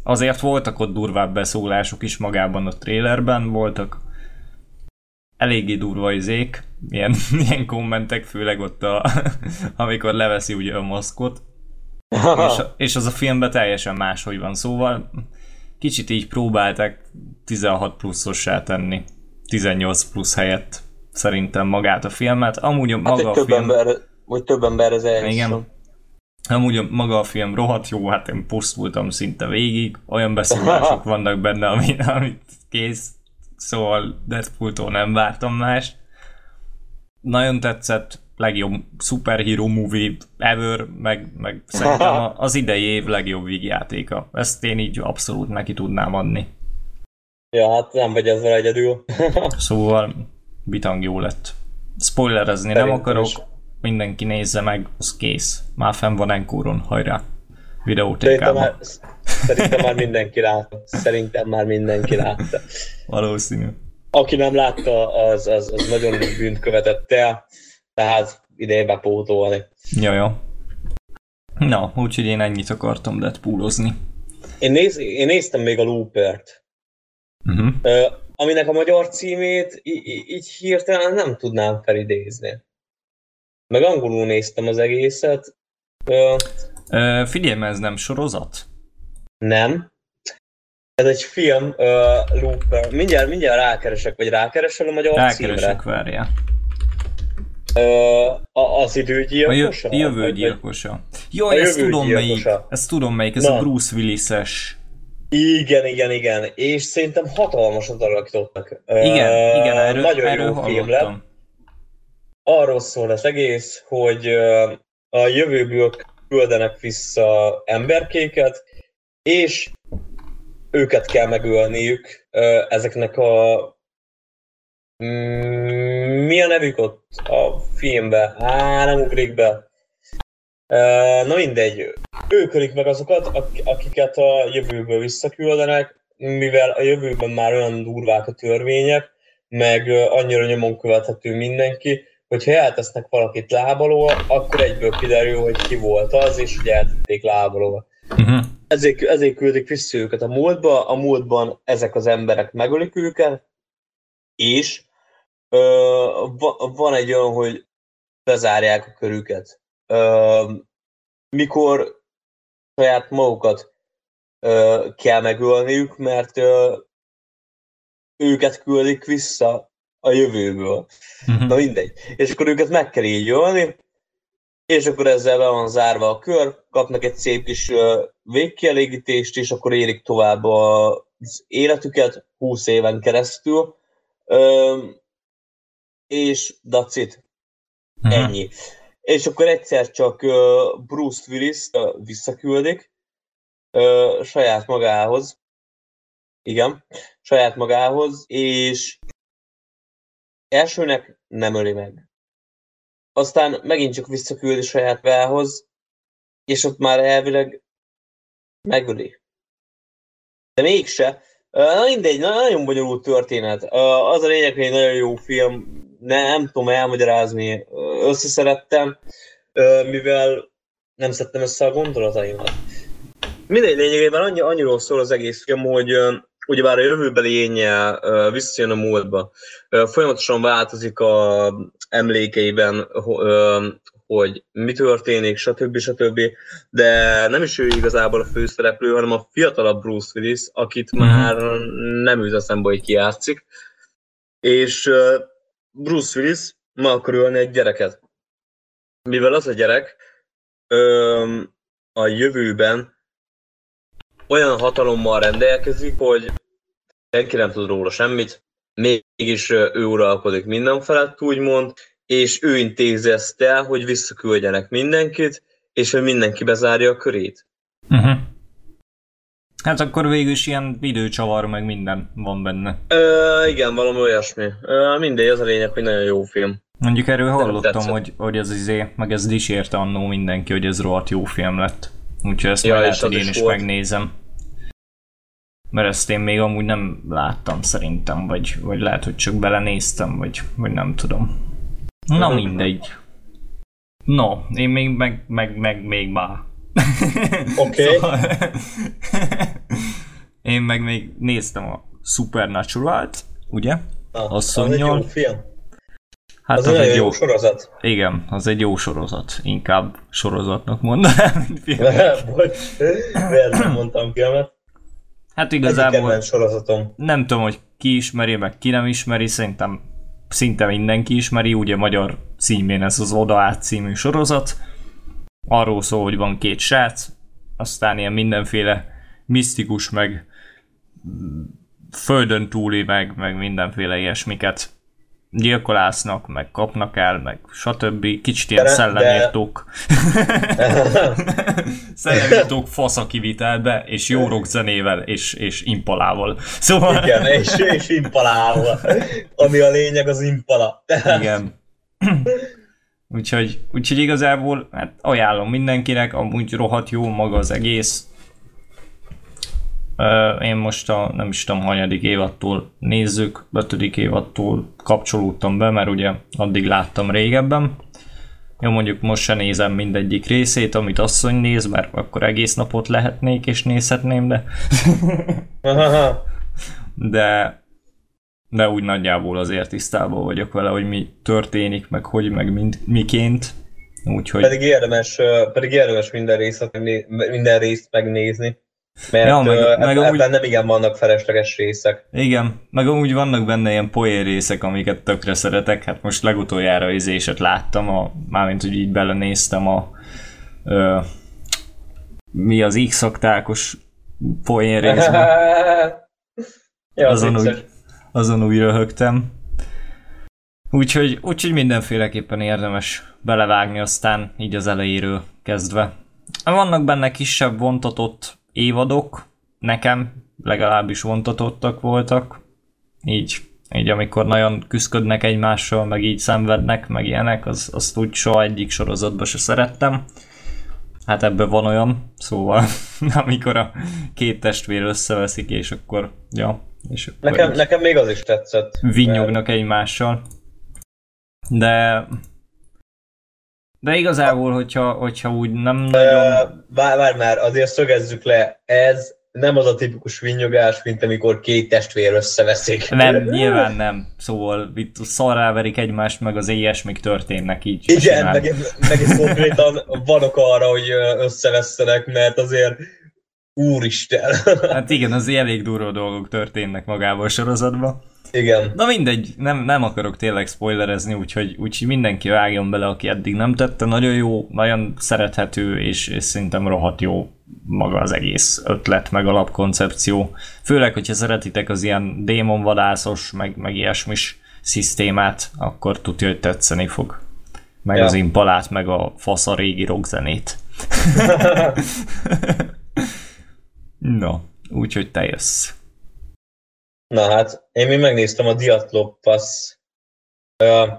Azért voltak ott durvább beszólások is magában a trailerben, voltak eléggé durva izék, ilyen, <laughs> ilyen kommentek, főleg ott, a, <laughs> amikor leveszi ugye a maszkot, <laughs> és, és az a filmben teljesen máshogy van, szóval kicsit így próbálták 16 pluszossá tenni, 18 plusz helyett szerintem magát a filmet. Amúgy a hát maga a több film... Ember, vagy több ember az Igen. Amúgy a maga a film rohadt jó, hát én posztultam szinte végig, olyan beszélések <laughs> vannak benne, ami, amit kész, szóval Deadpool-tól nem vártam más. Nagyon tetszett, legjobb superhero movie ever, meg, meg <laughs> szerintem az idei év legjobb vígjátéka. Ezt én így abszolút neki tudnám adni. Ja, hát nem vagy ezzel egyedül. szóval bitang jó lett. Spoilerezni Szerintem nem akarok, is. mindenki nézze meg, az kész. Már fenn van Enkoron, hajrá! Videótékában. Szerintem már mindenki látta. Szerintem már mindenki látta. Valószínű. Aki nem látta, az, az, az nagyon bűnt követett el, tehát idejébe pótolni. Ja, ja. Na, úgyhogy én ennyit akartam Deadpoolozni. Én, néz, én néztem még a Loopert. Uh-huh. Aminek a magyar címét így, hirtelen nem tudnám felidézni. Meg angolul néztem az egészet. Ö, Ö, figyelj, ez nem sorozat? Nem. Ez egy film, uh, Looper. Mindjárt, mindjárt rákeresek, vagy rákeresel a magyar Rákeresek, várjál. Uh, az időgyilkosa? A jövő gyilkosa. Jaj, ezt tudom melyik. Ezt tudom melyik, ez Na. a Bruce Willis-es. Igen, igen, igen. És szerintem hatalmasat alakítottak. Igen, uh, igen, erről, nagyon erről jó film lett. Arról szól az egész, hogy a jövőből küldenek vissza emberkéket, és őket kell megölniük ezeknek a... Mi a nevük ott a filmben? Á, nem ugrik be. Na mindegy, ők ölik meg azokat, akiket a jövőből visszaküldenek, mivel a jövőben már olyan durvák a törvények, meg annyira nyomon követhető mindenki, hogyha eltesznek valakit lábaló, akkor egyből kiderül, hogy ki volt az, és hogy eltették lábaló. Uh-huh. Ezért, ezért küldik vissza őket a múltba, a múltban ezek az emberek megölik őket, és ö, va, van egy olyan, hogy bezárják a körüket. Mikor saját magukat kell megölniük, mert őket küldik vissza a jövőből. Uh-huh. Na mindegy. És akkor őket meg kell így ölni, és akkor ezzel be van zárva a kör, kapnak egy szép kis végkielégítést, és akkor élik tovább az életüket 20 éven keresztül, és that's it. Uh-huh. Ennyi. És akkor egyszer csak Bruce Willis visszaküldik saját magához, igen, saját magához, és elsőnek nem öli meg aztán megint csak visszaküldi saját Velhoz, és ott már elvileg megöli. De mégse. Na mindegy, nagyon bonyolult történet. Az a lényeg, hogy egy nagyon jó film, nem tudom elmagyarázni, összeszerettem, mivel nem szedtem össze a gondolataimat. Mindegy lényegében annyi, annyiról szól az egész film, hogy ugyebár a jövőbeli énje visszajön a múltba. Folyamatosan változik a emlékeiben, hogy mi történik, stb. stb. De nem is ő igazából a főszereplő, hanem a fiatalabb Bruce Willis, akit mm-hmm. már nem üt eszembe, hogy ki játszik. És Bruce Willis ma akar ölni egy gyereket. Mivel az a gyerek a jövőben olyan hatalommal rendelkezik, hogy senki nem tud róla semmit, mégis ő uralkodik minden felett, úgymond, és ő intézi ezt el, hogy visszaküldjenek mindenkit, és hogy mindenki bezárja a körét. Uh-huh. Hát akkor végül is ilyen időcsavar, meg minden van benne. Ö, igen, valami olyasmi. Ö, mindegy, az a lényeg, hogy nagyon jó film. Mondjuk erről hallottam, hogy, hogy ez izé, meg ez dicsérte annó mindenki, hogy ez rohadt jó film lett. Úgyhogy ezt ja, majd lehet, hogy én is volt. megnézem. Mert ezt én még amúgy nem láttam szerintem, vagy, vagy lehet, hogy csak belenéztem, vagy, vagy nem tudom. Na mindegy. No, én még meg, meg, meg még már. <laughs> Oké. Okay. szóval, <laughs> én meg még néztem a Supernatural-t, ugye? Ah, az egy jó film. Hát az, az egy jó, sorozat. Igen, az egy jó sorozat. Inkább sorozatnak mondanám, <laughs> mint film. Bocs, nem mondtam filmet. Hát igazából nem tudom, hogy ki ismeri, meg ki nem ismeri, szerintem szinte mindenki ismeri, ugye magyar címén ez az Oda át című sorozat. Arról szól, hogy van két srác, aztán ilyen mindenféle misztikus, meg földön túli, meg, meg mindenféle ilyesmiket gyilkolásznak, meg kapnak el, meg stb. Kicsit ilyen szellemírtók. <laughs> szellemírtók fasz a kivitelbe, és jó rock zenével, és, és impalával. Szóval... Igen, és, és impalával. Ami a lényeg, az impala. Igen. <laughs> Úgyhogy, úgyhogy igazából hát ajánlom mindenkinek, amúgy rohadt jó maga az egész. Én most a nem is tudom, hanyadik évattól nézzük, ötödik évattól kapcsolódtam be, mert ugye addig láttam régebben. Jó, mondjuk most se nézem mindegyik részét, amit asszony néz, mert akkor egész napot lehetnék és nézhetném, de... de de úgy nagyjából azért tisztában vagyok vele, hogy mi történik, meg hogy, meg mind, miként. Úgyhogy... Pedig érdemes, pedig érdemes minden, részt, minden részt megnézni. Mert ja, meg, uh, meg ebben amúgy... nem igen vannak felesleges részek. Igen, meg amúgy vannak benne ilyen poén részek, amiket tökre szeretek. Hát most legutoljára izéset láttam, a, mármint hogy így belenéztem a ö, mi az X-aktákos poén részben. <laughs> ja, azon, úgy, azon úgy röhögtem. Úgyhogy, úgyhogy mindenféleképpen érdemes belevágni aztán így az elejéről kezdve. Vannak benne kisebb vontatott évadok, nekem legalábbis vontatottak voltak, így, így amikor nagyon küzdködnek egymással, meg így szenvednek, meg ilyenek, az, azt úgy soha egyik sorozatban se szerettem. Hát ebből van olyan, szóval <laughs> amikor a két testvér összeveszik, és akkor, ja, és nekem, nekem még az is tetszett. Vinnyognak mert... egymással. De de igazából, hogyha, hogyha úgy nem nagyon... Várj, vár már, azért szögezzük le, ez nem az a tipikus vinnyogás, mint amikor két testvér összeveszik. Nem, nyilván nem. Szóval itt szarráverik egymást, meg az még történnek így. Igen, meg, meg is konkrétan vanok arra, hogy összevesztenek, mert azért úristen. <laughs> Hát igen, az elég durva dolgok történnek magával a sorozatban. Igen. Na mindegy, nem, nem akarok tényleg spoilerezni, úgyhogy, úgyhogy mindenki vágjon bele, aki eddig nem tette. Nagyon jó, nagyon szerethető, és, és szerintem rohadt jó maga az egész ötlet, meg alapkoncepció. Főleg, hogyha szeretitek az ilyen démonvadászos, meg, meg ilyesmis szisztémát, akkor tudja, hogy tetszeni fog. Meg ja. az impalát, meg a fasz a régi rockzenét. <laughs> <laughs> no, úgyhogy te jössz. Na hát, én még megnéztem a Diatlov uh,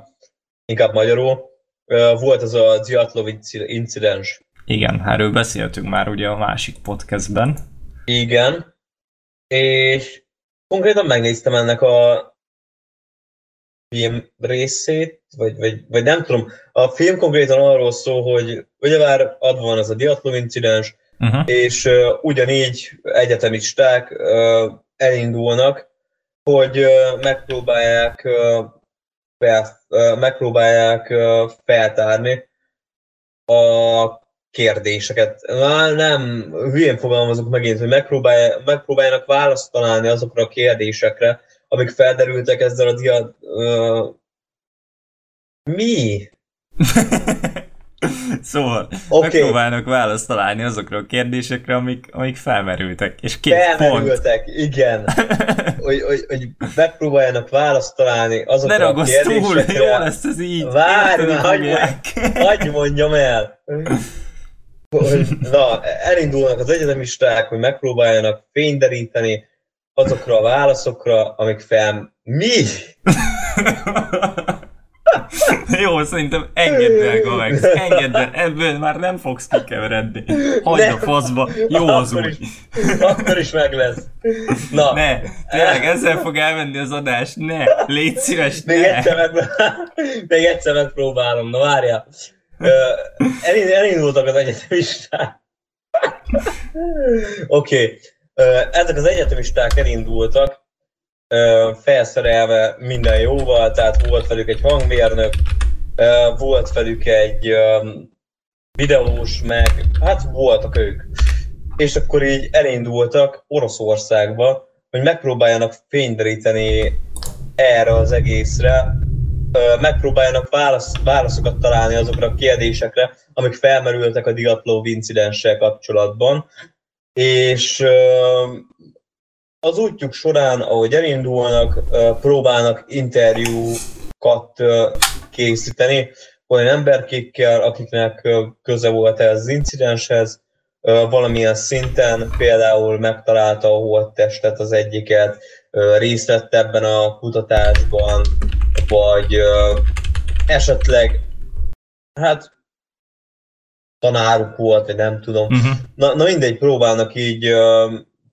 inkább magyarul. Uh, volt az a Diatlov incidens. Igen, erről beszéltünk már ugye a másik podcastben. Igen, és konkrétan megnéztem ennek a film részét, vagy, vagy, vagy nem tudom, a film konkrétan arról szól, hogy ugye már adva van az a Diatlov incidens, uh-huh. és uh, ugyanígy egyetemisták uh, elindulnak hogy megpróbálják, fel, megpróbálják feltárni a kérdéseket. Már nem, hülyén fogalmazok megint, hogy megpróbálj, megpróbáljanak választ találni azokra a kérdésekre, amik felderültek ezzel a dia... Uh, mi? <laughs> <laughs> Szóval okay. megpróbálnak választ találni azokra a kérdésekre, amik, amik felmerültek. És két felmerültek, pont. igen. hogy, hogy, hogy megpróbáljanak választ találni azokra ne a kérdésekre. túl, jó lesz ez így. Várj, hagyj, hagyj mondjam el. Hogy, na, elindulnak az egyetemisták, hogy megpróbáljanak fényderíteni azokra a válaszokra, amik fel... Mi? <laughs> <laughs> Jó, szerintem engedd el, Gavex, engedd el, ebből már nem fogsz kikeveredni. Hagyd a faszba, jó az akkor úgy. Is, akkor is meg lesz. Na. Ne, tényleg ezzel fog elmenni az adás, ne, légy szíves, még ne. Egyszer meg, <laughs> még egyszer megpróbálom, na várjál. elindultak az egyetemisták. <laughs> Oké, okay. ezek az egyetemisták elindultak, felszerelve minden jóval, tehát volt velük egy hangmérnök, volt velük egy videós, meg hát voltak ők. És akkor így elindultak Oroszországba, hogy megpróbáljanak fényderíteni erre az egészre, megpróbáljanak válasz, válaszokat találni azokra a kérdésekre, amik felmerültek a Diatlov incidenssel kapcsolatban, és az útjuk során, ahogy elindulnak, próbálnak interjúkat készíteni olyan emberkékkel, akiknek köze volt ez az incidenshez, valamilyen szinten, például megtalálta a holttestet az egyiket, részt vett ebben a kutatásban, vagy esetleg, hát tanáruk volt, vagy nem tudom. Uh-huh. Na, na mindegy, próbálnak így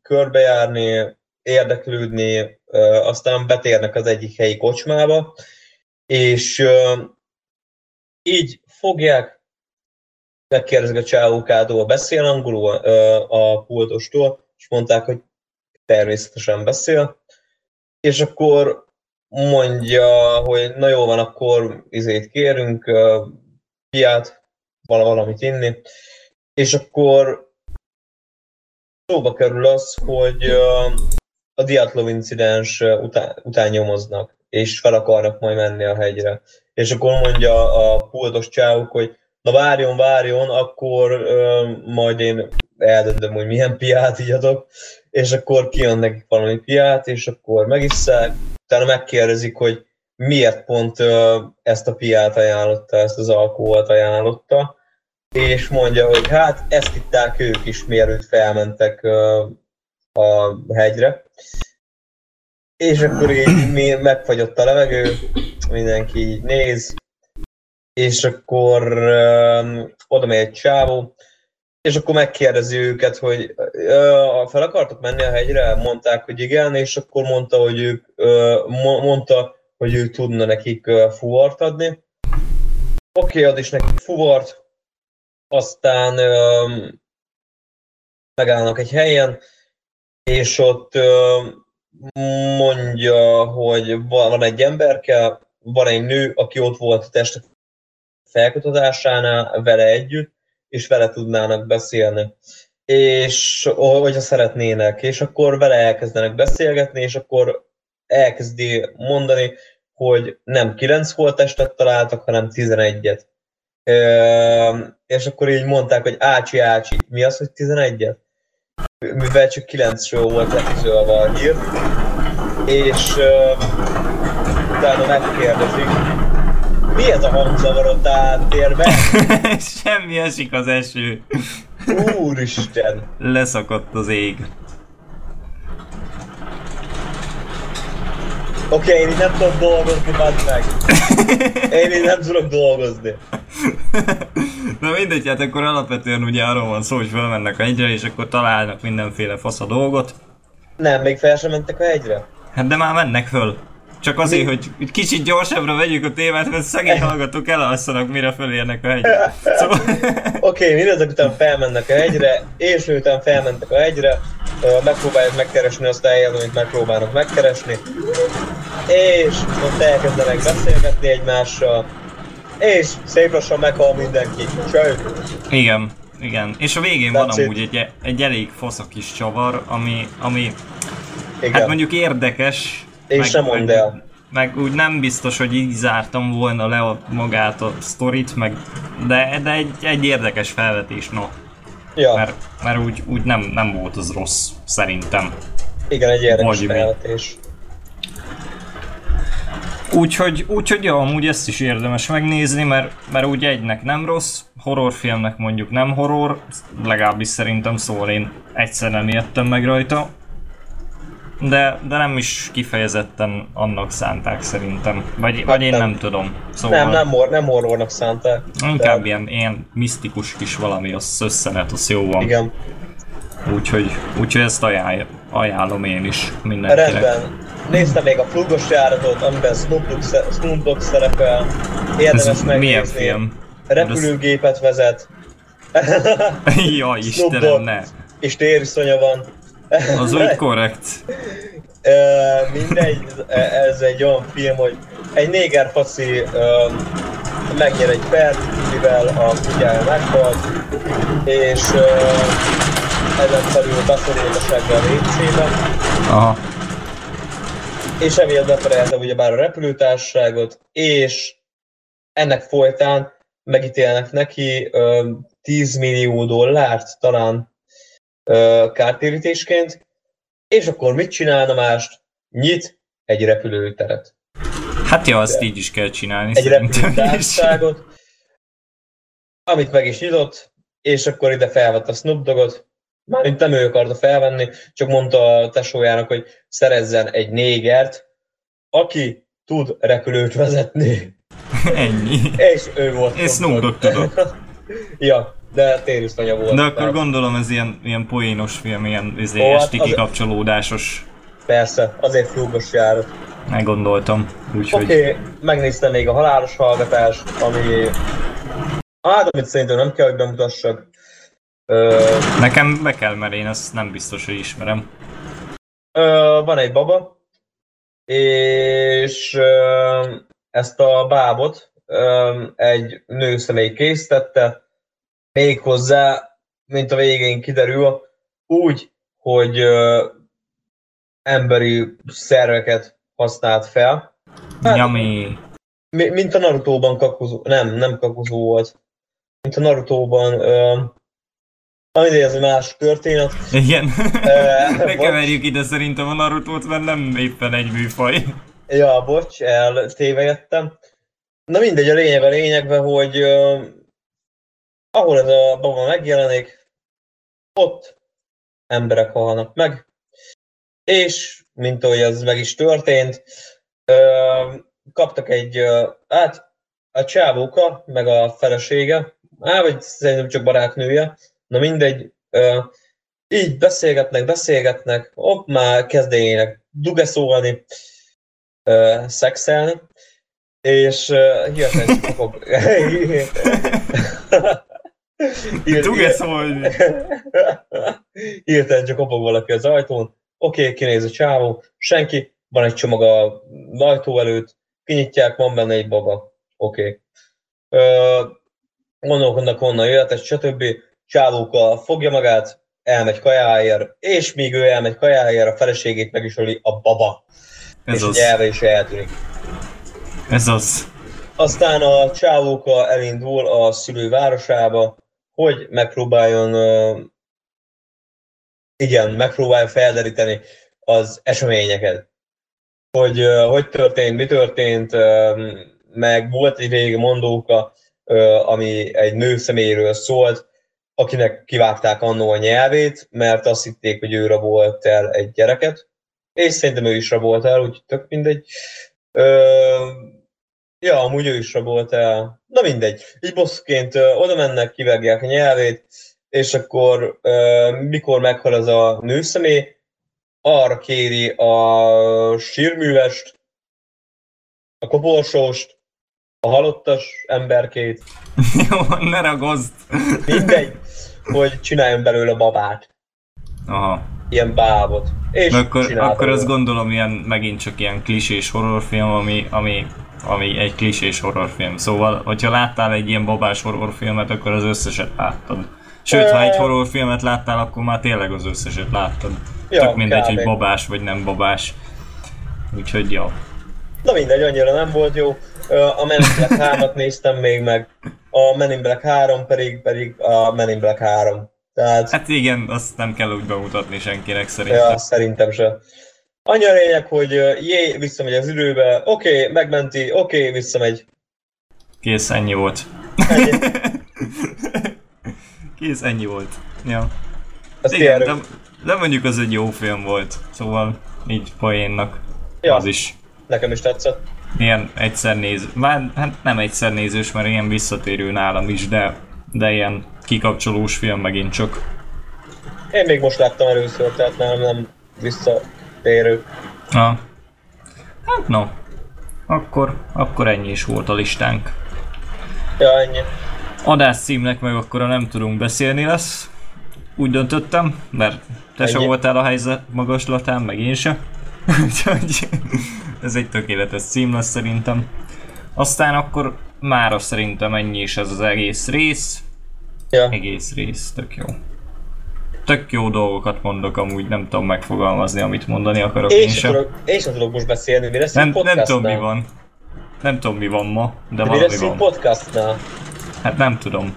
körbejárni, érdeklődni, aztán betérnek az egyik helyi kocsmába, és így fogják, megkérdezik a csávókától, beszél angolul a pultostól, és mondták, hogy természetesen beszél, és akkor mondja, hogy na jó van, akkor izét kérünk, piát, val- valamit inni, és akkor szóba kerül az, hogy a Diatlov incidens után, után nyomoznak, és fel akarnak majd menni a hegyre. És akkor mondja a pultos csávuk, hogy na várjon, várjon, akkor uh, majd én eldöntöm, hogy milyen piát ígyadok, és akkor kijön nekik valami piát, és akkor megisszák, utána megkérdezik, hogy miért pont uh, ezt a piát ajánlotta, ezt az alkoholt ajánlotta, és mondja, hogy hát ezt itták ők is, mielőtt felmentek uh, a hegyre. És akkor így mi, megfagyott a levegő, mindenki így néz, és akkor uh, oda megy egy csávó, és akkor megkérdezi őket, hogy uh, fel akartok menni a hegyre? Mondták, hogy igen, és akkor mondta, hogy ők, uh, mondta, hogy ő tudna nekik uh, fuvart adni. Oké, okay, ad is nekik fuvart, aztán uh, megállnak egy helyen, és ott mondja, hogy van egy emberke, van egy nő, aki ott volt a test felkutatásánál vele együtt, és vele tudnának beszélni. És hogyha szeretnének, és akkor vele elkezdenek beszélgetni, és akkor elkezdi mondani, hogy nem 9 holttestet találtak, hanem 11-et. E, és akkor így mondták, hogy Ácsi, Ácsi, mi az, hogy 11-et? Mivel csak 9-ről volt letizölve a hír, és uh, utána megkérdezik, mi ez a hangzavarod áttérben? <laughs> Semmi esik az eső. Úristen! Leszakadt az ég. Oké, okay, én így nem tudok dolgozni, badd meg. Én így nem tudok dolgozni. Na mindegy, hát akkor alapvetően ugye arról van szó, hogy felmennek a hegyre, és akkor találnak mindenféle fasz a dolgot. Nem, még fel sem mentek a hegyre? Hát de már mennek föl. Csak azért, Mi? hogy kicsit gyorsabbra vegyük a témát, mert szegény <laughs> hallgatók elalszanak, mire fölérnek a hegyre. Szóval... <laughs> Oké, okay, mindezek után felmennek a hegyre, és miután felmentek a hegyre, megpróbálják megkeresni azt a helyen, amit megpróbálnak megkeresni, és ott elkezdenek beszélgetni egymással, és szép lassan meghal mindenki. Cső! Igen, igen. És a végén That's van amúgy egy, egy elég fasz a kis csavar, ami, ami igen. hát mondjuk érdekes, és sem mondd el. Meg úgy nem biztos, hogy így zártam volna le a, magát a sztorit, meg, de, de egy, egy érdekes felvetés, no. Ja. Mert, mert úgy, úgy nem, nem volt az rossz, szerintem. Igen, egy érdekes Vagy felvetés. Úgyhogy, úgyhogy ja, amúgy ezt is érdemes megnézni, mert, mert úgy egynek nem rossz, horrorfilmnek mondjuk nem horror, legalábbis szerintem szóval én egyszer nem ijedtem meg rajta de, de nem is kifejezetten annak szánták szerintem. Vagy, hát vagy én nem, nem tudom. Szóval nem, nem, hor, nem horrornak szánták. Inkább de... ilyen, ilyen misztikus kis valami, az szösszenet, az jó van. Igen. Úgyhogy, úgyhogy ezt ajánl, ajánlom én is mindenkinek. Rendben. Néztem még a flugos járatot, amiben Snoop Dogg, Snoop Dogg szerepel. Érdemes Ez megnézni. Milyen film? Repülőgépet vezet. <laughs> ja, Istenem, ne. És tériszonya van. Az úgy korrekt. Uh, mindegy, ez egy olyan film, hogy egy néger faszi uh, megnyer egy pert, mivel a kutyája meghalt, és uh, ezen felül beszorult a segge a WC-be. Aha. És emiatt beperelte ugyebár a repülőtársaságot, és ennek folytán megítélnek neki uh, 10 millió dollárt talán kártérítésként, és akkor mit csinálna mást? Nyit egy repülőteret. Hát ja, azt De így is kell csinálni. Egy repülőtársaságot, amit meg is nyitott, és akkor ide felvett a Snoop Dogot, mármint nem ő akarta felvenni, csak mondta a tesójának, hogy szerezzen egy négert, aki tud repülőt vezetni. <laughs> Ennyi. És ő volt. És Snoop <laughs> ja, de térisztanya volt. De akkor tehát... gondolom ez ilyen, ilyen poénos film, ilyen izé, hát esti az... kikapcsolódásos. Persze, azért flugos járat. Meggondoltam, úgyhogy... Oké, okay, megnéztem még a halálos hallgatást, ami... Hát, amit szerintem nem kell, hogy bemutassak. Ö... Nekem be kell, mert én ezt nem biztos, hogy ismerem. Ö, van egy baba, és ö, ezt a bábot ö, egy nőszemély készítette, méghozzá, mint a végén kiderül, úgy, hogy ö, emberi szerveket használt fel. Hát, Nyami. Mint a Naruto-ban kakuzó, nem, nem kakuzó volt. Mint a Naruto-ban, ö, ami ez egy más történet. Igen. <laughs> ne keverjük ide szerintem a Naruto-t, mert nem éppen egy műfaj. Ja, bocs, eltévejettem. Na mindegy, a lényeg a lényegben, hogy uh, ahol ez a baba megjelenik, ott emberek halnak meg, és, mint ahogy ez meg is történt, uh, kaptak egy, uh, hát a csávóka, meg a felesége, á, vagy szerintem csak barátnője, na mindegy, így beszélgetnek, beszélgetnek, ott már kezdenének dugeszolni, uh, szexelni, és hirtelen kapok... Dugeszolni! hirtelen csak kapok valaki az ajtón, oké, okay, kinéz a csávó, senki, van egy csomag a ajtó előtt, kinyitják, van benne egy baba, oké. Okay. Gondolkodnak honnan jöhet, stb. Csávóka fogja magát, elmegy kajáért, és míg ő elmegy kajáért, a feleségét meg is öli a baba. Ez és az. nyelve is eltűnik. Ez az. Aztán a csávóka elindul a szülő városába, hogy megpróbáljon, uh, igen, megpróbálja felderíteni az eseményeket. Hogy uh, hogy történt, mi történt, uh, meg volt egy régi mondóka, ami egy nő személyről szólt, akinek kivágták annó a nyelvét, mert azt hitték, hogy ő volt el egy gyereket, és szerintem ő is rabolt el, úgyhogy tök mindegy. Ö, ja, amúgy ő is rabolt el. Na mindegy. Így bosszként oda mennek, kivágják a nyelvét, és akkor ö, mikor meghal az a nőszemély, arra kéri a sírművest, a koporsóst, a halottas emberkét. <laughs> Jó, ne ragozd! Mindegy, hogy csináljon belőle babát. Aha. Ilyen bábot. És akkor, akkor azt gondolom ilyen, megint csak ilyen klisés horrorfilm, ami, ami, ami egy klisés horrorfilm. Szóval, hogyha láttál egy ilyen babás horrorfilmet, akkor az összeset láttad. Sőt, ha egy horrorfilmet láttál, akkor már tényleg az összeset láttad. Ja, Tök mindegy, hogy babás vagy nem babás. Úgyhogy jó. Na mindegy, annyira nem volt jó. A Men in Black 3-at néztem még meg, a Men in Black 3 pedig, pedig a Men in Black 3. Tehát... Hát igen, azt nem kell úgy bemutatni senkinek szerintem. Ja, szerintem sem. Annyi a lényeg, hogy jé, visszamegy az időbe, oké, okay, megmenti, oké, okay, visszamegy. Kész, ennyi volt. Ennyi. <laughs> Kész, ennyi volt. Ja. Azt igen, de, de mondjuk az egy jó film volt, szóval így poénnak. Ja. Az is. Nekem is tetszett. Ilyen egyszer néz, már hát nem egyszer nézős, mert ilyen visszatérő nálam is, de, de ilyen kikapcsolós film megint csak. Én még most láttam először, tehát nem, nem visszatérő. Na. Hát no. Akkor, akkor ennyi is volt a listánk. Ja, ennyi. Adás címnek meg akkor nem tudunk beszélni lesz. Úgy döntöttem, mert te sem voltál a helyzet magaslatán, meg én sem. <laughs> Úgyhogy ez egy tökéletes cím lesz szerintem. Aztán akkor mára szerintem ennyi is ez az egész rész. Ja. Egész rész, tök jó. Tök jó dolgokat mondok, amúgy nem tudom megfogalmazni, amit mondani akarok én, én sem. Tudok, én sem tudok most beszélni, mi lesz nem, nem tudom mi van. Nem tudom mi van ma, de, de valami mi lesz van. podcastnál? Hát nem tudom.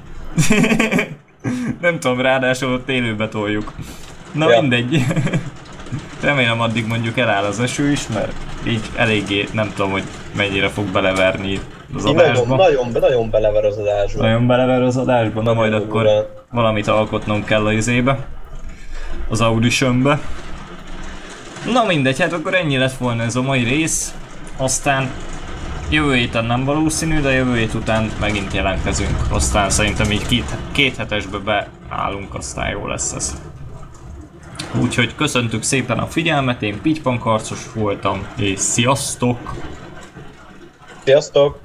<laughs> nem tudom, ráadásul ott élőbe toljuk. Na ja. mindegy. <laughs> Remélem addig mondjuk eláll az eső is, mert így eléggé nem tudom, hogy mennyire fog beleverni az adásba. Nagyon, nagyon, nagyon belever az adásba. Nagyon belever az adásba, na majd akkor ura. valamit alkotnom kell a izébe. Az auditionbe. Na mindegy, hát akkor ennyi lett volna ez a mai rész. Aztán jövő héten nem valószínű, de jövő hét után megint jelentkezünk. Aztán szerintem így két, két hetesbe beállunk, aztán jó lesz ez. Úgyhogy köszöntük szépen a figyelmet, én Pitypankarcos voltam, és sziasztok! Sziasztok!